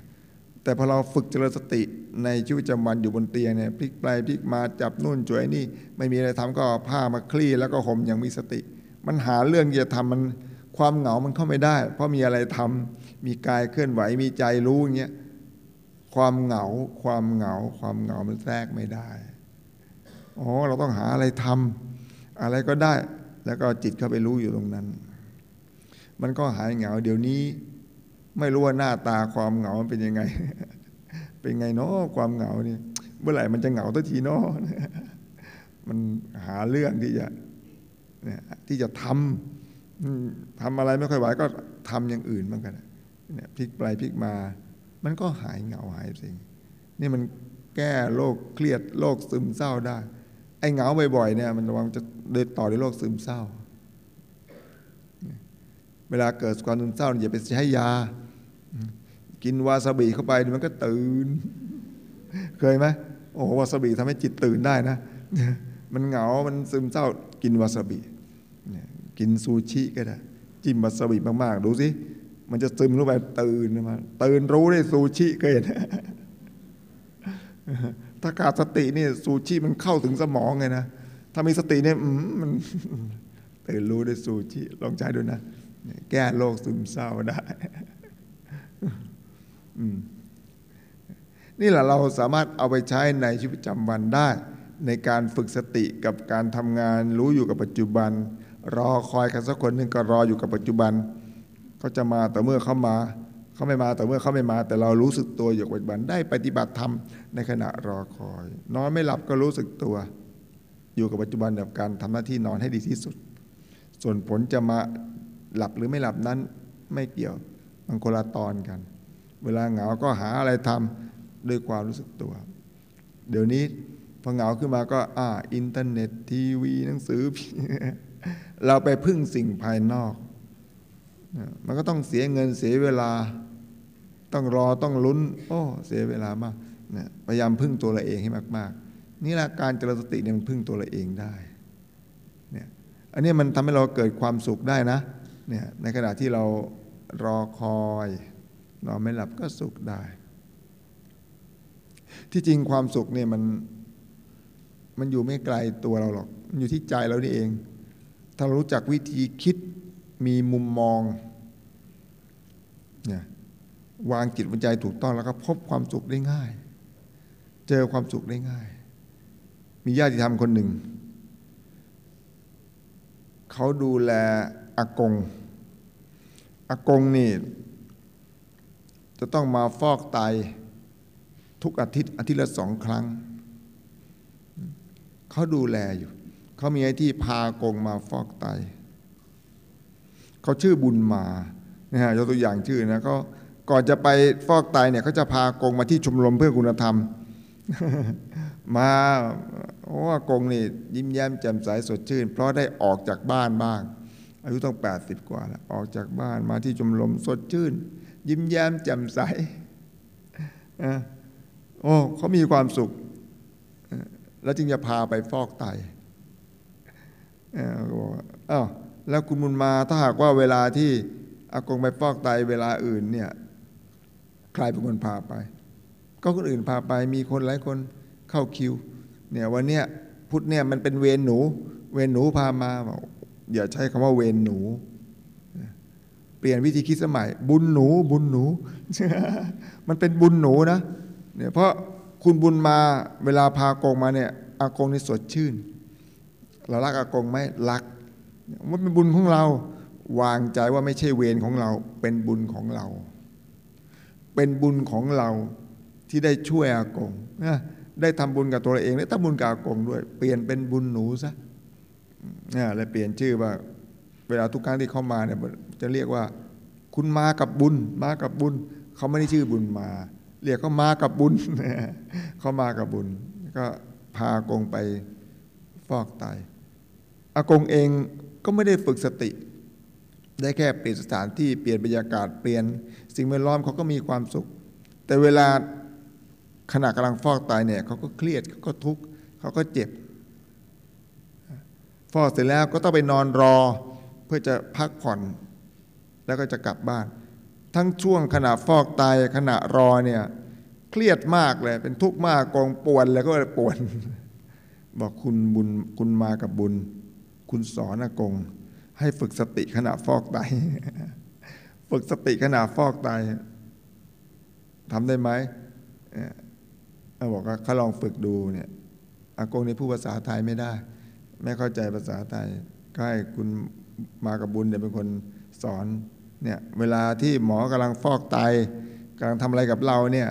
แต่พอเราฝึกเจริญสติในชีวิตประจำวันอยู่บนเตียงเนี่ยพลิกไปพลิกมาจับนู่นจ่วยนี่ ไม่มีอะไรทำก็ผ้ามาคลี่ แล้วก็ห่มอย่างมีสติ มันหาเรื่องจะทำมันความเหงามันเข้าไม่ได้ เพราะมีอะไรทำมีกายเคลื่อนไหวมีใจรู้อย่างเงี้ยความเหงา ความเหงา ความเหงามันแทรกไม่ได้อ๋อเราต้องหาอะไรทำอะไรก็ได้ แล้วก็จิตเข้าไปรู้อยู่ตรงนั้น มันก็หายเหงา เดี๋ยวนี้ไม่รู้ว่าหน้าตาความเหงามันเป็นยังไง เป็นไงเนาะความเหงานี่เมื่อไหร่มันจะเหงาตัทีเนาะมันหาเรื่องที่จะเนี่ยที่จะทำทำอะไรไม่ค่อยไหวก็ทำอย่างอื่นเหมือนกันเนี่ยพลิกไปพลิกมา มันก็หายเหงาหายสิ่ง นี่มันแก้โรคเครียดโรคซึมเศร้าได้ ไอ้เหงาบ่อยๆเนี่ยมันระวังจะเดินต่อด้โรคซึมเศร้า เวลาเกิดความซึมเศร้าอย่าไปใช้ยา กินวาซาบิเข้าไปมันก็ตื่น เคยไหมโอ้วาซาบิทำให้จิตตื่นได้นะ มันเหงา มันซึมเศร้า กินวาซาบิ กินซูชิก็ได้ จิ้มวาซาบิมากๆ ดูสิ มันจะซึมเข้ไปตื่นมา ตื่นรู้ได้ซูชิก็เห็น ถ้าขาดสตินี่ซูชิมันเข้าถึงสมองไงนะถ้ามีสติเนี่ยมันตื่นรู้ได้ซูชิลองใช้ดูนะ แก้โรคซึมเศร้าได้นี่แหละเราสามารถเอาไปใช้ในชีวิตประจำวันได้ ในการฝึกสติกับการทำงานรู้อยู่กับปัจจุบัน รอคอยกันสักคนหนึ่งก็รออยู่กับปัจจุบันเขาจะมาแต่เมื่อเขามา เขาไม่มาแต่เมื่อเขาไม่มา แต่เรารู้สึกตัวอยู่กับปัจจุบันได้ปฏิบัติธรรมในขณะรอคอย นอนไม่หลับก็รู้สึกตัว อยู่กับปัจจุบันกับการทำหน้าที่นอนให้ดีที่สุด ส่วนผลจะมาหลับหรือไม่หลับนั้นไม่เกี่ยวมันคนละตอนกัน เวลาเหงาก็หาอะไรทำด้วยความรู้สึกตัว เดี๋ยวนี้พอเหงาขึ้นมาก็อ่าอินเทอร์เน็ตทีวีหนังสือเราไปพึ่งสิ่งภายนอก มันก็ต้องเสียเงินเสียเวลา ต้องรอต้องลุ้น โอ้ เสียเวลามากนะพยายามพึ่งตัวเราเองให้มาก ๆ นี่แหละการเจริญสติเนี่ยมันพึ่งตัวเราเองได้เนี่ยอันนี้มันทำให้เราเกิดความสุขได้นะเนี่ยในขณะที่เรารอคอยนอนไม่หลับก็สุขได้ ที่จริงความสุขเนี่ยมันมันอยู่ไม่ไกลตัวเราหรอก มันอยู่ที่ใจเรานี่เอง ถ้าเรารู้จักวิธีคิดมีมุมมองเนี่ย วางจิตวิจัยถูกต้องแล้วก็พบความสุขได้ง่าย เจอความสุขได้ง่าย มีญาติธรรมคนหนึ่ง เขาดูแลอากงอากงนี่จะต้องมาฟอกไตทุกอาทิตย์อาทิตย์ละสองครั้ง เขาดูแลอยู่ เขามีไอ้ที่พากงมาฟอกไต เขาชื่อบุญมานะฮะยกตัวอย่างชื่อนะก็ ก่อนจะไปฟอกไตเนี่ยเขาจะพากงมาที่ชมรมเพื่อคุณธรรม มาโอ้กงนี่ยิ้มแย้มแจ่มใสสดชื่น เพราะได้ออกจากบ้านบ้าง อายุต้องแปดสิบกว่าแล้วออกจากบ้านมาที่ชมรมสดชื่น ยิ้มแย้มแจ่มใสโอ้เขามีความสุข แล้วจึงจะพาไปฟอกไตเขาบอกอ้าวแล้วคุณมุนมาถ้าหากว่าเวลาที่อากงไปฟอกไตเวลาอื่นเนี่ย ใครเป็นคนพาไป ก็คนอื่นพาไปมีคนหลายคนเข้าคิวเนี่ยวันเนี้ยพุทธเนี่ยมันเป็นเวรหนู เวรหนูพามาบอกอย่าใช้คำว่าเวรหนู เปลี่ยนวิธีคิดสมัย บุญหนูบุญหนู มันเป็นบุญหนูนะเนี่ยเพราะคุณบุญมาเวลาพากงมาเนี่ยอากงนี่สดชื่น เรารักอากงไหมรักมันเป็นบุญของเรา วางใจว่าไม่ใช่เวรของเราเป็นบุญของเรา เป็นบุญของเราที่ได้ช่วยอากงนะได้ทำบุญกับตัวเองและทำบุญกับอากงด้วย เปลี่ยนเป็นบุญหนูซะนี่ยเลยเปลี่ยนชื่อว่า เวลาทุกครั้งที่เข้ามาเนี่ยจะเรียกว่า คุณมากับบุญ มากับบุญ เขาไม่ได้ชื่อบุญมา เรียกเขามากับบุญเขามากับบุญ ก็พาอากงไปฟอกไตอากงเองก็ไม่ได้ฝึกสติ ได้แค่เปลี่ยนสถานที่เปลี่ยนบรรยากาศเปลี่ยน สิ่งแวดล้อมเขาก็มีความสุข แต่เวลาขณะกำลังฟอกไตเนี่ยเขาก็เครียดเขาก็ทุกข์เขาก็เจ็บ ฟอกเสร็จแล้วก็ต้องไปนอนรอเพื่อจะพักผ่อน แล้วก็จะกลับบ้าน ทั้งช่วงขณะฟอกไตขณะรอเนี่ยเครียดมากเลยเป็นทุกข์มากกองปวดแล้วก็ปวดบอกคุณบุญคุณมากับบุญ คุณสอนอากง ให้ฝึกสติขณะฟอกไต ฝึกสติขณะฟอกไตทำได้ไหมเขาบอกว่าเขาลองฝึกดูเนี่ยอากงนี่พูดภาษาไทยไม่ได้ ไม่เข้าใจภาษาไทย ก็ให้คุณมากับบุญเนี่ยเป็นคนสอนเนี่ยเวลาที่หมอกำลังฟอกไตกำลังทำอะไรกับเราเนี่ย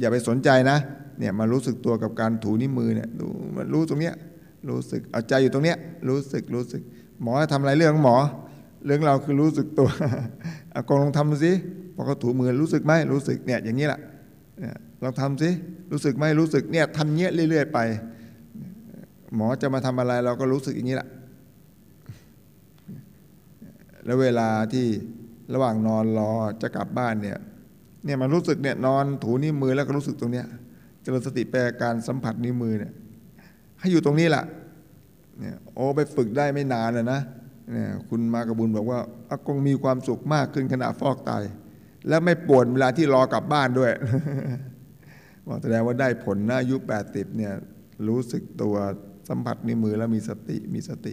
อย่าไปสนใจนะเนี่ยมารู้สึกตัวกับการถูนิ้วมือเนี่ยดูมันรู้ตรงเนี้ยรู้สึกเอาใจอยู่ตรงเนี้ยรู้สึกรู้สึก หมอทำอะไรเรื่องหมอ เรื่องเราคือรู้สึกตัวอากงลองทำดูสิพอเขาถูมือรู้สึกไหมรู้สึกเนี่ยอย่างนี้แหละลองทำสิรู้สึกไหมรู้สึกเนี่ยทำเงี้ยเรื่อย ๆ ไป หมอจะมาทำอะไรเราก็รู้สึกอย่างนี้แหละแล้วเวลาที่ระหว่างนอนรอจะกลับบ้านเนี่ยเนี่ยมันรู้สึกเนี่ยนอนถูนิ้วมือแล้วก็รู้สึกตรงเนี้ยเจริญสติแปลการสัมผัสนิ้วมือเนี่ยให้อยู่ตรงนี้แหละ เนี่ยโอ้ไปฝึกได้ไม่นานเลยนะเนี่ยคุณมากระบุญบอกว่าอากงมีความสุขมากขึ้นขณะฟอกไต แล้วไม่ปวดเวลาที่รอกลับบ้านด้วยบอกแสดงว่าได้ผลนะอายุแปดสิบเนี่ยรู้สึกตัวสัมผัสนิ้วมือแล้วมีสติมีสติ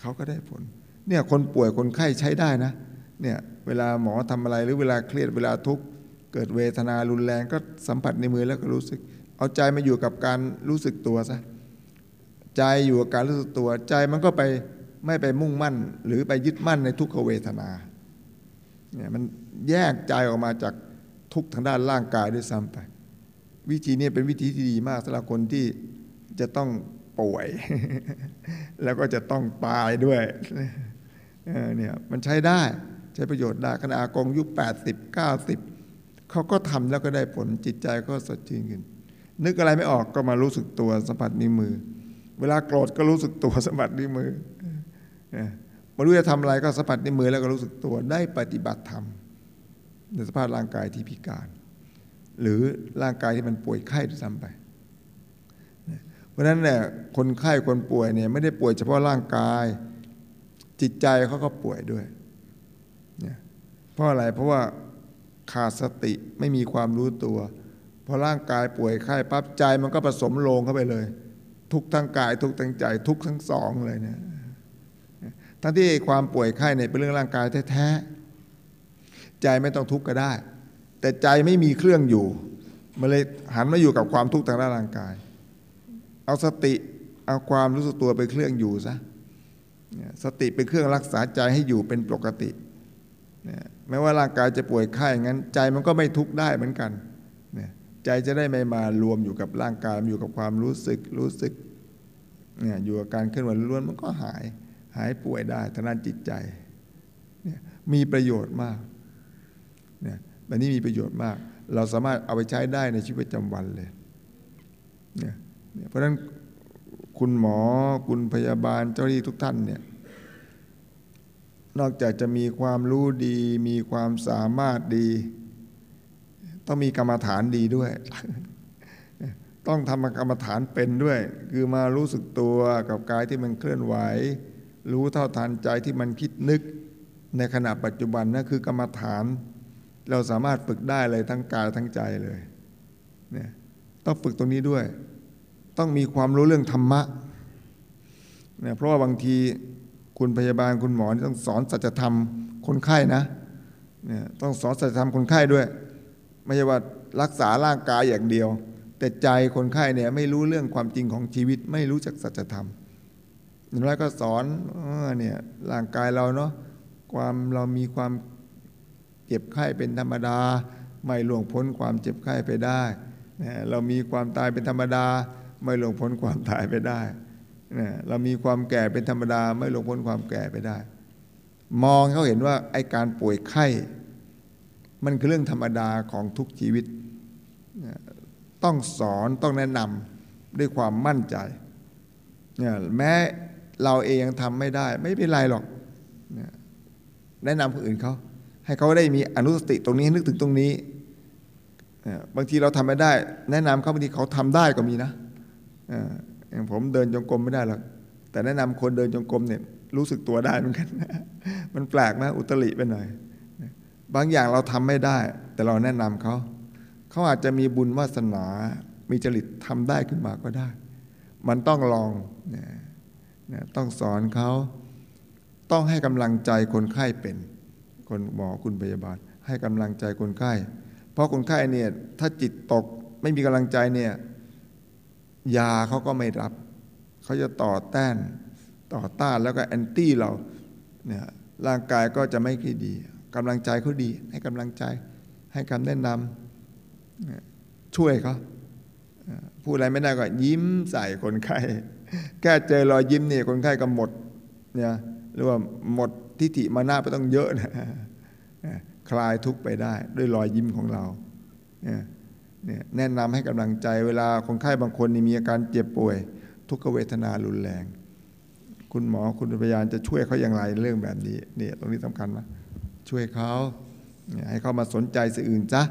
เขาก็ได้ผลเนี่ยคนป่วยคนไข้ใช้ได้นะเนี่ยเวลาหมอทำอะไรหรือเวลาเครียดเวลาทุกข์เกิดเวทนารุนแรงก็สัมผัสในมือแล้วก็รู้สึก เอาใจมาอยู่กับการรู้สึกตัวซะ ใจอยู่กับการรู้สึกตัว ใจมันก็ไปไม่ไปมุ่งมั่น หรือไปยึดมั่นในทุกขเวทนาเนี่ยมันแยกใจออกมาจากทุกทางด้านร่างกายด้วยซ้ำไป วิธีนี้เป็นวิธีที่ดีมากสำหรับคนที่จะต้องป่วย แล้วก็จะต้องตายด้วยเนี่ยมันใช้ได้ใช้ประโยชน์ได้ขณะอากงยุคแปดสิบเก้าสิบเขาก็ทำแล้วก็ได้ผลจิตใจก็สดชื่นขึ้น นึกอะไรไม่ออกก็มารู้สึกตัวสัมผัสนิ้วมือ เวลาโกรธก็รู้สึกตัวสัมผัสนิ้วมือมารู้จะทำอะไรก็สัมผัสนิ้วมือแล้วก็รู้สึกตัวได้ปฏิบัติธรรมในสภาพร่างกายที่พิการ หรือร่างกายที่มันป่วยไข้ด้วยซ้ำไป เพราะฉะนั้นเนี่ยคนไข้คนป่วยเนี่ยไม่ได้ป่วยเฉพาะร่างกาย จิตใจเขาก็ป่วยด้วยเนี่ยเพราะอะไรเพราะว่าขาดสติไม่มีความรู้ตัวพอร่างกายป่วยไข้ปั๊บใจมันก็ผสมโลงเข้าไปเลย ทุกทั้งกาย ทุกทั้งใจ ทุกทั้งสองเลยเนี่ยทั้งที่ความป่วยไข้เนี่ยเป็นเรื่องร่างกายแท้ๆใจไม่ต้องทุกข์ก็ได้ แต่ใจไม่มีเครื่องอยู่มันเลยหันมาอยู่กับความทุกข์ทางด้านร่างกาย เอาสติเอาความรู้สึกตัวไปเครื่องอยู่ซะสติเป็นเครื่องรักษาใจให้อยู่เป็นปกติแม้ว่าร่างกายจะป่วยไข้งั้น ใจมันก็ไม่ทุกข์ได้เหมือนกัน ใจจะได้ไม่มารวมอยู่กับร่างกายอยู่กับความรู้สึกรู้สึกเนี่ยอยู่กับการเคลื่อนไหวล้วนมันก็หายหายป่วยได้ทางด้านจิตใจเนี่ยมีประโยชน์มากเนี่ยแบบนี้มีประโยชน์มาก เราสามารถเอาไปใช้ได้ในชีวิตประจำวันเลยเนี่ยเพราะฉะนั้นคุณหมอคุณพยาบาลเจ้าหน้าที่ทุกท่านเนี่ยนอกจากจะมีความรู้ดี มีความสามารถดี ต้องมีกรรมฐานดีด้วย ต้องทำกรรมฐานเป็นด้วย คือมารู้สึกตัวกับกายที่มันเคลื่อนไหว รู้เท่าทันใจที่มันคิดนึก ในขณะปัจจุบันนั่นคือกรรมฐาน เราสามารถฝึกได้เลยทั้งกายทั้งใจเลยเนี่ยต้องฝึกตรงนี้ด้วย ต้องมีความรู้เรื่องธรรมะเนี่ยเพราะว่าบางทีคุณพยาบาลคุณหมอต้องสอนสัจธรรมคนไข้นะเนี่ยต้องสอนสัจธรรมคนไข้ด้วย ไม่ใช่ว่ารักษาร่างกายอย่างเดียว แต่ใจคนไข้เนี่ยไม่รู้เรื่องความจริงของชีวิต ไม่รู้จักสัจธรรมแล้วก็สอนเนี่ยร่างกายเราเนาะความเรามีความเจ็บไข้เป็นธรรมดา ไม่หลวงพ้นความเจ็บไข้ไปได้ เรามีความตายเป็นธรรมดา ไม่หลงพ้นความตายไปได้ เรามีความแก่เป็นธรรมดา ไม่หลงพ้นความแก่ไปได้ มองเขาเห็นว่าไอการป่วยไข้ มันคือเรื่องธรรมดาของทุกชีวิต ต้องสอนต้องแนะนำด้วยความมั่นใจ แม้เราเองยังทำไม่ได้ ไม่เป็นไรหรอกแนะนำคนอื่นเขาให้เขาได้มีอนุสติตรงนี้นึกถึงตรงนี้ บางทีเราทำไม่ได้ แนะนำเขาบางทีเขาทำได้ก็มีนะอย่างผมเดินจงกรมไม่ได้หรอกแต่แนะนำคนเดินจงกรมเนี่ยรู้สึกตัวได้เหมือนกัน มันแปลกนะอุตริไปหน่อย บางอย่างเราทำไม่ได้ แต่เราแนะนำเขา เขาอาจจะมีบุญวาสนา มีจริตทำได้ขึ้นมาก็ได้ มันต้องลองนต้องสอนเขา ต้องให้กำลังใจคนไข้เป็น คนหมอคุณพยาบาล ให้กำลังใจคนไข้ เพราะคนไข้เนี่ยถ้าจิตตกไม่มีกำลังใจเนี่ยยาเขาก็ไม่รับ เขาจะต่อแต้นต่อต้านแล้วก็แอนตี้เราเนี่ยร่างกายก็จะไม่ค่อยดี กำลังใจเขาดี ให้กำลังใจ ให้คำแนะนำช่วยเขาพูดอะไรไม่ได้ก็ยิ้มใส่คนไข้แค่เจอรอยยิ้มนี่คนไข้ก็หมดเนี่ยหรือว่าหมดทิฏฐิมานาไปต้องเยอะนะคลายทุกไปได้ด้วยรอยยิ้มของเราเนี่ยแนะนำให้กำลังใจเวลาคนไข้บางคนนี่มีอาการเจ็บป่วย ทุกขเวทนารุนแรง คุณหมอคุณพยาบาลจะช่วยเขาอย่างไรเรื่องแบบนี้เนี่ยตรงนี้สำคัญนะ ช่วยเขาให้เขามาสนใจสิ่งอื่นจ้ะ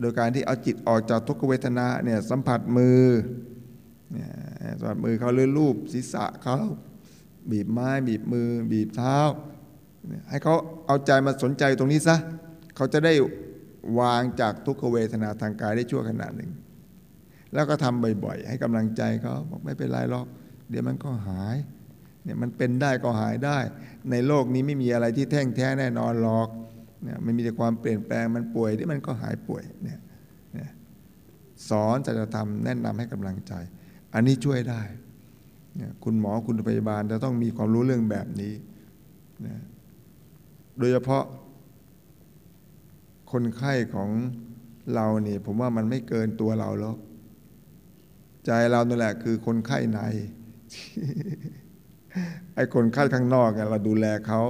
โดยการที่เอาจิตออกจากทุกขเวทนาเนี่ยสัมผัสมือสัมผัสมือเขาเลื่อนรูปศีรษะเขาบีบไม้บีบมือ บีบเท้า ให้เขาเอาใจมาสนใจตรงนี้ซะเขาจะได้วางจากทุกขเวทนาทางกายได้ชั่วขณะหนึ่ง แล้วก็ทำบ่อยๆ ให้กำลังใจเขาบอกไม่เป็นไรหรอกเดี๋ยวมันก็หายเนี่ยมันเป็นได้ก็หายได้ ในโลกนี้ไม่มีอะไรที่แท่งแท้แน่นอนหรอก เนี่ยไม่มีแต่ความเปลี่ยนแปลงมันป่วยที่มันก็หายป่วยเนี่ยสอนจะธรรมแนะนำให้กำลังใจ อันนี้ช่วยได้เนี่ยคุณหมอคุณพยาบาลจะต้องมีความรู้เรื่องแบบนี้นะโดยเฉพาะ คนไข้ของเราเนี่ยผมว่ามันไม่เกินตัวเราหรอกใจเรานั่นแหละคือคนไข้ในไอ้คนไข้ข้างนอกเราดูแลเขา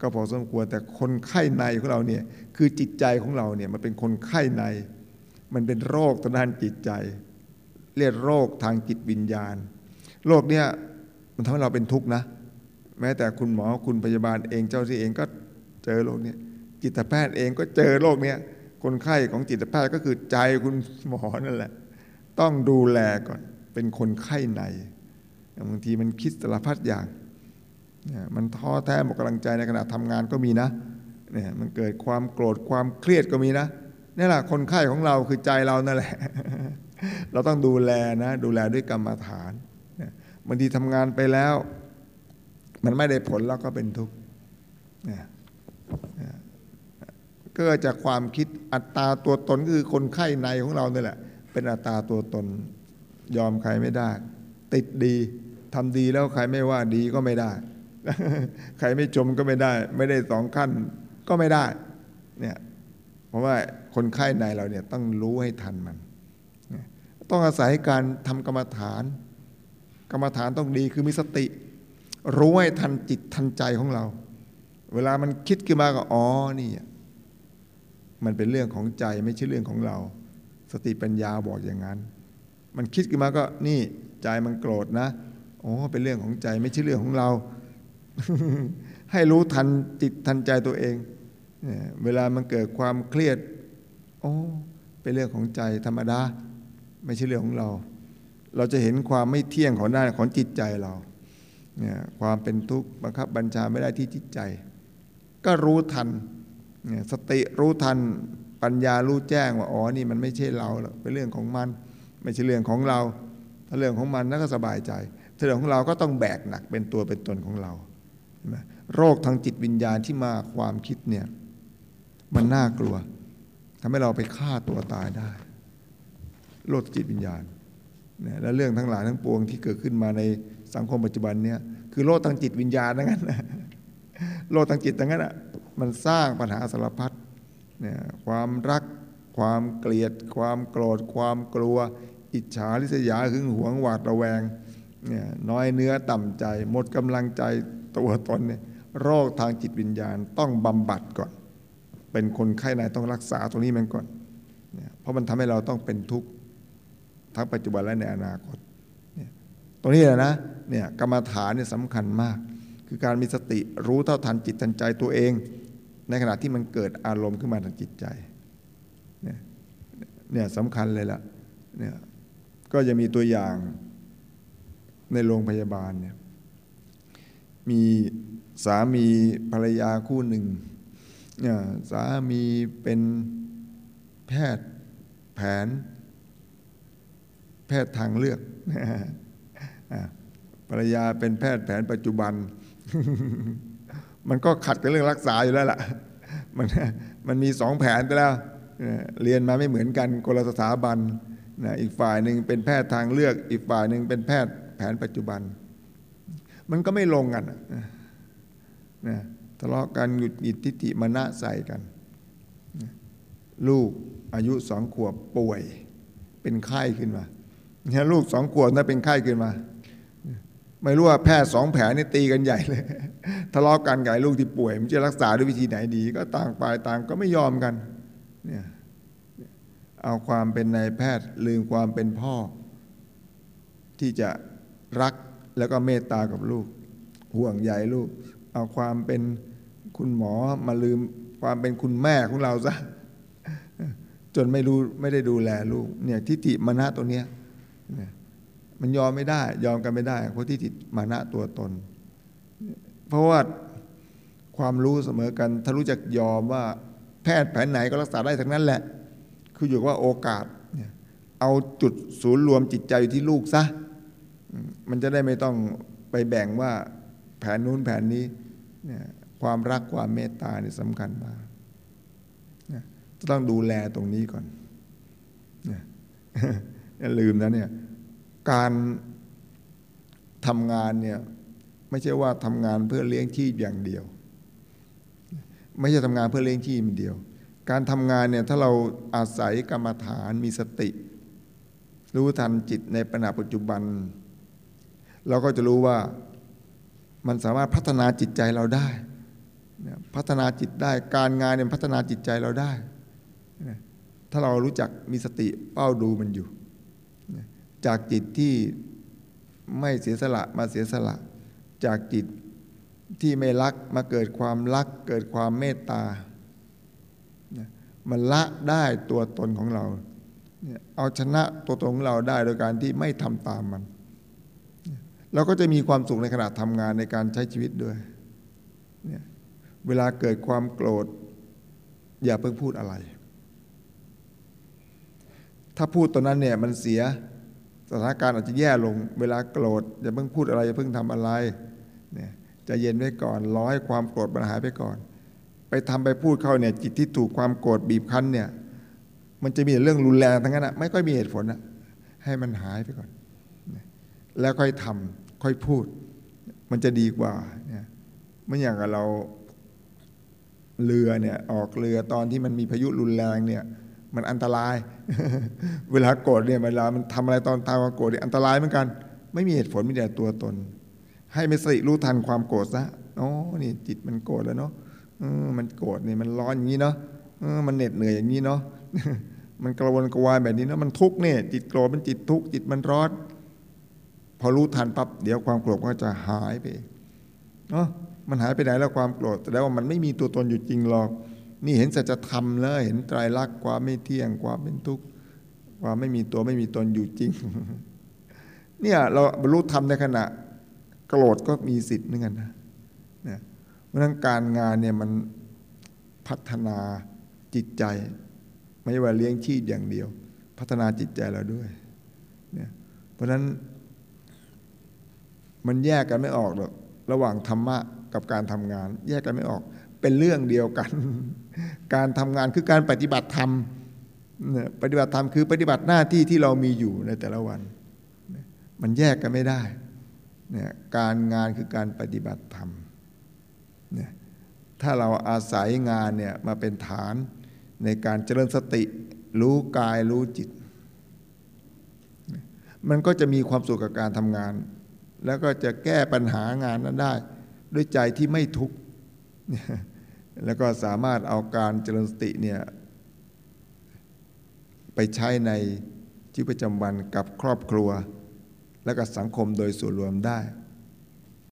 ก็พอสมควรแต่คนไข้ในของเราเนี่ยคือจิตใจของเราเนี่ยมันเป็นคนไข้ใน มันเป็นโรคทางด้านจิตใจ เรียกโรคทางจิตวิญญาณ โรคเนี่ยมันทำให้เราเป็นทุกข์นะ แม้แต่คุณหมอคุณพยาบาลเองเจ้าที่เองก็เจอโรคเนี่ยจิตแพทย์เองก็เจอโรคเนี้ยคนไข้ของจิตแพทย์ก็คือใจคุณหมอนั่นแหละ ต้องดูแลก่อนเป็นคนไข้ในบางทีมันคิดสารพัดอย่าง มันท้อแท้หมดกำลังใจในขณะทำงานก็มีนะเนี่ยมันเกิดความโกรธความเครียดก็มีนะนี่แหละคนไข้ของเราคือใจเรานั่นแหละ เราต้องดูแลนะดูแลด้วยกรรมฐานบางทีทำงานไปแล้ว มันไม่ได้ผลแล้วก็เป็นทุกข์เกิดจากความคิดอัตตาตัวตนคือคนไข้ในของเราเนี่ยแหละ เป็นอัตตาตัวตน ยอมใครไม่ได้ ติดดีทำดีแล้วใครไม่ว่าดีก็ไม่ได้ ใครไม่ชมก็ไม่ได้ ไม่ได้สองขั้นก็ไม่ได้เนี่ยเพราะว่าคนไข้ในเราเนี่ยต้องรู้ให้ทันมัน ต้องอาศัยการทำกรรมฐาน กรรมฐานต้องดีคือมีสติ รู้ให้ทันจิตทันใจของเรา เวลามันคิดขึ้นมาก็อ๋อนี่มันเป็นเรื่องของใจไม่ใช่เรื่องของเรา สติปัญญาบอกอย่างนั้น มันคิดขึ้นมาก็นี่ใจมันโกรธนะโอ้เป็นเรื่องของใจไม่ใช่เรื่องของเรา ให้รู้ทันจิตทันใจตัวเอง เวลามันเกิดความเครียดโอ้เป็นเรื่องของใจธรรมดา ไม่ใช่เรื่องของเรา เราจะเห็นความไม่เที่ยงของด้านของจิตใจเราเนี่ยความเป็นทุกข์บังคับบัญชาไม่ได้ที่จิตใจ ก็รู้ทันสติรู้ทันปัญญารู้แจ้งว่าอ๋อนี่มันไม่ใช่เราเป็นเรื่องของมัน ไม่ใช่เรื่องของเราถ้าเรื่องของมันนั่นก็สบายใจถ้าเรื่องของเราก็ต้องแบกหนักเป็นตัวเป็นตนของเรา โรคทางจิตวิญญาณที่มาความคิดเนี่ยมันน่ากลัวทำให้เราไปฆ่าตัวตายได้โรคจิตวิญญาณเนี่ยและเรื่องทั้งหลายทั้งปวงที่เกิดขึ้นมาในสังคมปัจจุบันเนี่ยคือโรคทางจิตวิญญาณนั่นโรคทางจิตทั้งนั้นอะมันสร้างปัญหาสารพัดเนี่ยความรัก ความเกลียด ความโกรธ ความกลัว อิจฉาริษยาหึงหวงหวาดระแวงเนี่ยน้อยเนื้อต่ำใจ หมดกำลังใจ ตัวตนเนี่ยโรคทางจิตวิญญาณต้องบำบัดก่อน เป็นคนไข้ในต้องรักษาตรงนี้มันก่อนเนี่ยเพราะมันทำให้เราต้องเป็นทุกข์ทั้งปัจจุบันและในอนาคตเนี่ยตรงนี้แหละนะเนี่ยกรรมฐานเนี่ยสำคัญมาก คือการมีสติรู้เท่าทันจิตทันใจตัวเอง ในขณะที่มันเกิดอารมณ์ขึ้นมาทางจิตใจเนี่ยเนี่ยสำคัญเลยล่ะเนี่ยก็จะมีตัวอย่างในโรงพยาบาลเนี่ย มีสามีภรรยาคู่หนึ่ง สามีเป็นแพทย์แผน แพทย์ทางเลือก ภรรยาเป็นแพทย์แผนปัจจุบัน มันก็ขัดกับเรื่องรักษาอยู่แล้วล่ะ มันมันมีสองแผนไปแล้ว เรียนมาไม่เหมือนกันคนละสถาบันนะอีกฝ่ายหนึ่งเป็นแพทย์ทางเลือก อีกฝ่ายหนึ่งเป็นแพทย์แผนปัจจุบัน มันก็ไม่ลงกันนะทะเลาะกันหยุดหิดทิฏฐิมณะใส่กัน ลูกอายุสองขวบป่วย เป็นไข้ขึ้นมาเนี่ยลูกสองขวบน่าเป็นไข้ขึ้นมา ไม่รู้ว่าแพทย์สองแผลนี่ตีกันใหญ่เลยทะเลาะกันกับลูกที่ป่วยมันจะรักษาด้วยวิธีไหนดี ก็ต่างฝ่ายต่างก็ไม่ยอมกันเนี่ยเอาความเป็นนายแพทย์ลืมความเป็นพ่อ ที่จะรัก แล้วก็เมตตากับลูก ห่วงใยลูก เอาความเป็นคุณหมอมาลืมความเป็นคุณแม่ของเราซะจนไม่รู้ไม่ได้ดูแลลูกเนี่ยทิฏฐิมานะตัวเนี้ยมันยอมไม่ได้ ยอมกันไม่ได้เพราะทิฏฐิมานะตัวตน เพราะว่าความรู้เสมอกันถ้ารู้จักยอมว่าแพทย์แผนไหนก็รักษาได้ทั้งนั้นแหละ คืออยู่ว่าโอกาสเนี่ยเอาจุดศูนย์รวมจิตใจอยู่ที่ลูกซะ มันจะได้ไม่ต้องไปแบ่งว่าแผนนู้นแผนนี้เนี่ยความรักความเมตตาเนี่ยสำคัญมากจะต้องดูแลตรงนี้ก่อนอย่าลืมนะเนี่ยการทำงานเนี่ยไม่ใช่ว่าทำงานเพื่อเลี้ยงชีพอย่างเดียว ไม่ใช่ทำงานเพื่อเลี้ยงชีพเดียว การทำงานเนี่ยถ้าเราอาศัยกรรมฐานมีสติ รู้ทันจิตในปัญหาปัจจุบัน เราก็จะรู้ว่ามันสามารถพัฒนาจิตใจเราได้ พัฒนาจิตได้การงานเนี่ยพัฒนาจิตใจเราได้ ถ้าเรารู้จักมีสติเป้าดูมันอยู่ จากจิตที่ไม่เสียสละมาเสียสละ จากจิตที่ไม่รักมาเกิดความรัก เกิดความเมตตา มันละได้ตัวตนของเรา เอาชนะตัวตนของเราได้โดยการที่ไม่ทำตามมัน เราก็จะมีความสุขในขณะทำงานในการใช้ชีวิตด้วยเนี่ยเวลาเกิดความโกรธ อย่าเพิ่งพูดอะไร ถ้าพูดตอนนั้นเนี่ยมันเสียสถานการณ์อาจจะแย่ลง เวลาโกรธอย่าเพิ่งพูดอะไรอย่าเพิ่งทำอะไรเนี่ยจะเย็นไว้ก่อนรอให้ความโกรธมันหายไปก่อน ไปทำไปพูดเข้าเนี่ยจิตที่ถูกความโกรธบีบคั้นเนี่ยมันจะมีเรื่องรุนแรงทั้งนั้นนะไม่ค่อยมีเหตุผลนะให้มันหายไปก่อน แล้วค่อยทำค่อยพูด มันจะดีกว่าเนี่ยไม่อย่างกับเราเรือเนี่ยออกเรือตอนที่มันมีพายุรุนแรงเนี่ยมันอันตราย เวลาโกรธเนี่ยเวลามันทำอะไรตอนทางโกรธเนี่ยอันตรายเหมือนกัน ไม่มีเหตุผลมีแต่ตัวตน ให้ไม่สติรู้ทันความโกรธซะอ๋อนี่จิตมันโกรธแล้วเนาะมันโกรธเนี่ยมันร้อนอย่างนี้เนาะมันเหน็ดเหนื่อยอย่างนี้เนาะมันกระวนกระวายแบบนี้เนาะมันทุกข์เนี่ยจิตโกรธมันจิตทุกข์จิตมันร้อน อรู้ทันปั๊บเดี๋ยวความโกรธก็จะหายไปเนาะมันหายไปไหนแล้วความโกรธแต่แล้วว่ามันไม่มีตัวตนอยู่จริงหรอก นี่เห็นสัจธรรมแล้วเห็นไตรลักษณ์ความไม่เที่ยงความเป็นทุกข์ความไม่มีตัวไม่มีตนอยู่จริง เนี่ยเราบรรลุธรรมในขณะโกรธก็มีสิทธิ์เหมือนกันนะเนี่ยเพราะนั้นการงานเนี่ยมันพัฒนาจิตใจ ไม่ว่าเลี้ยงชีพอย่างเดียว พัฒนาจิตใจเราด้วยเนี่ยเพราะฉะนั้น มันแยกกันไม่ออกหรอกระหว่างธรรมะกับการทำงาน แยกกันไม่ออก เป็นเรื่องเดียวกัน การทำงานคือการปฏิบัติธรรมปฏิบัติธรรมคือปฏิบัติหน้าที่ที่เรามีอยู่ในแต่ละวัน มันแยกกันไม่ได้เนี่ยการงานคือการปฏิบัติธรรมเนี่ยถ้าเราอาศัยงานเนี่ยมาเป็นฐานในการเจริญสติ รู้กายรู้จิต มันก็จะมีความสุขกับการทำงาน แล้วก็จะแก้ปัญหางานนั้นได้ ด้วยใจที่ไม่ทุกข์แล้วก็สามารถเอาการเจริญสติเนี่ยไปใช้ในชีวิตประจำวันกับครอบครัว และกับสังคมโดยส่วนรวมได้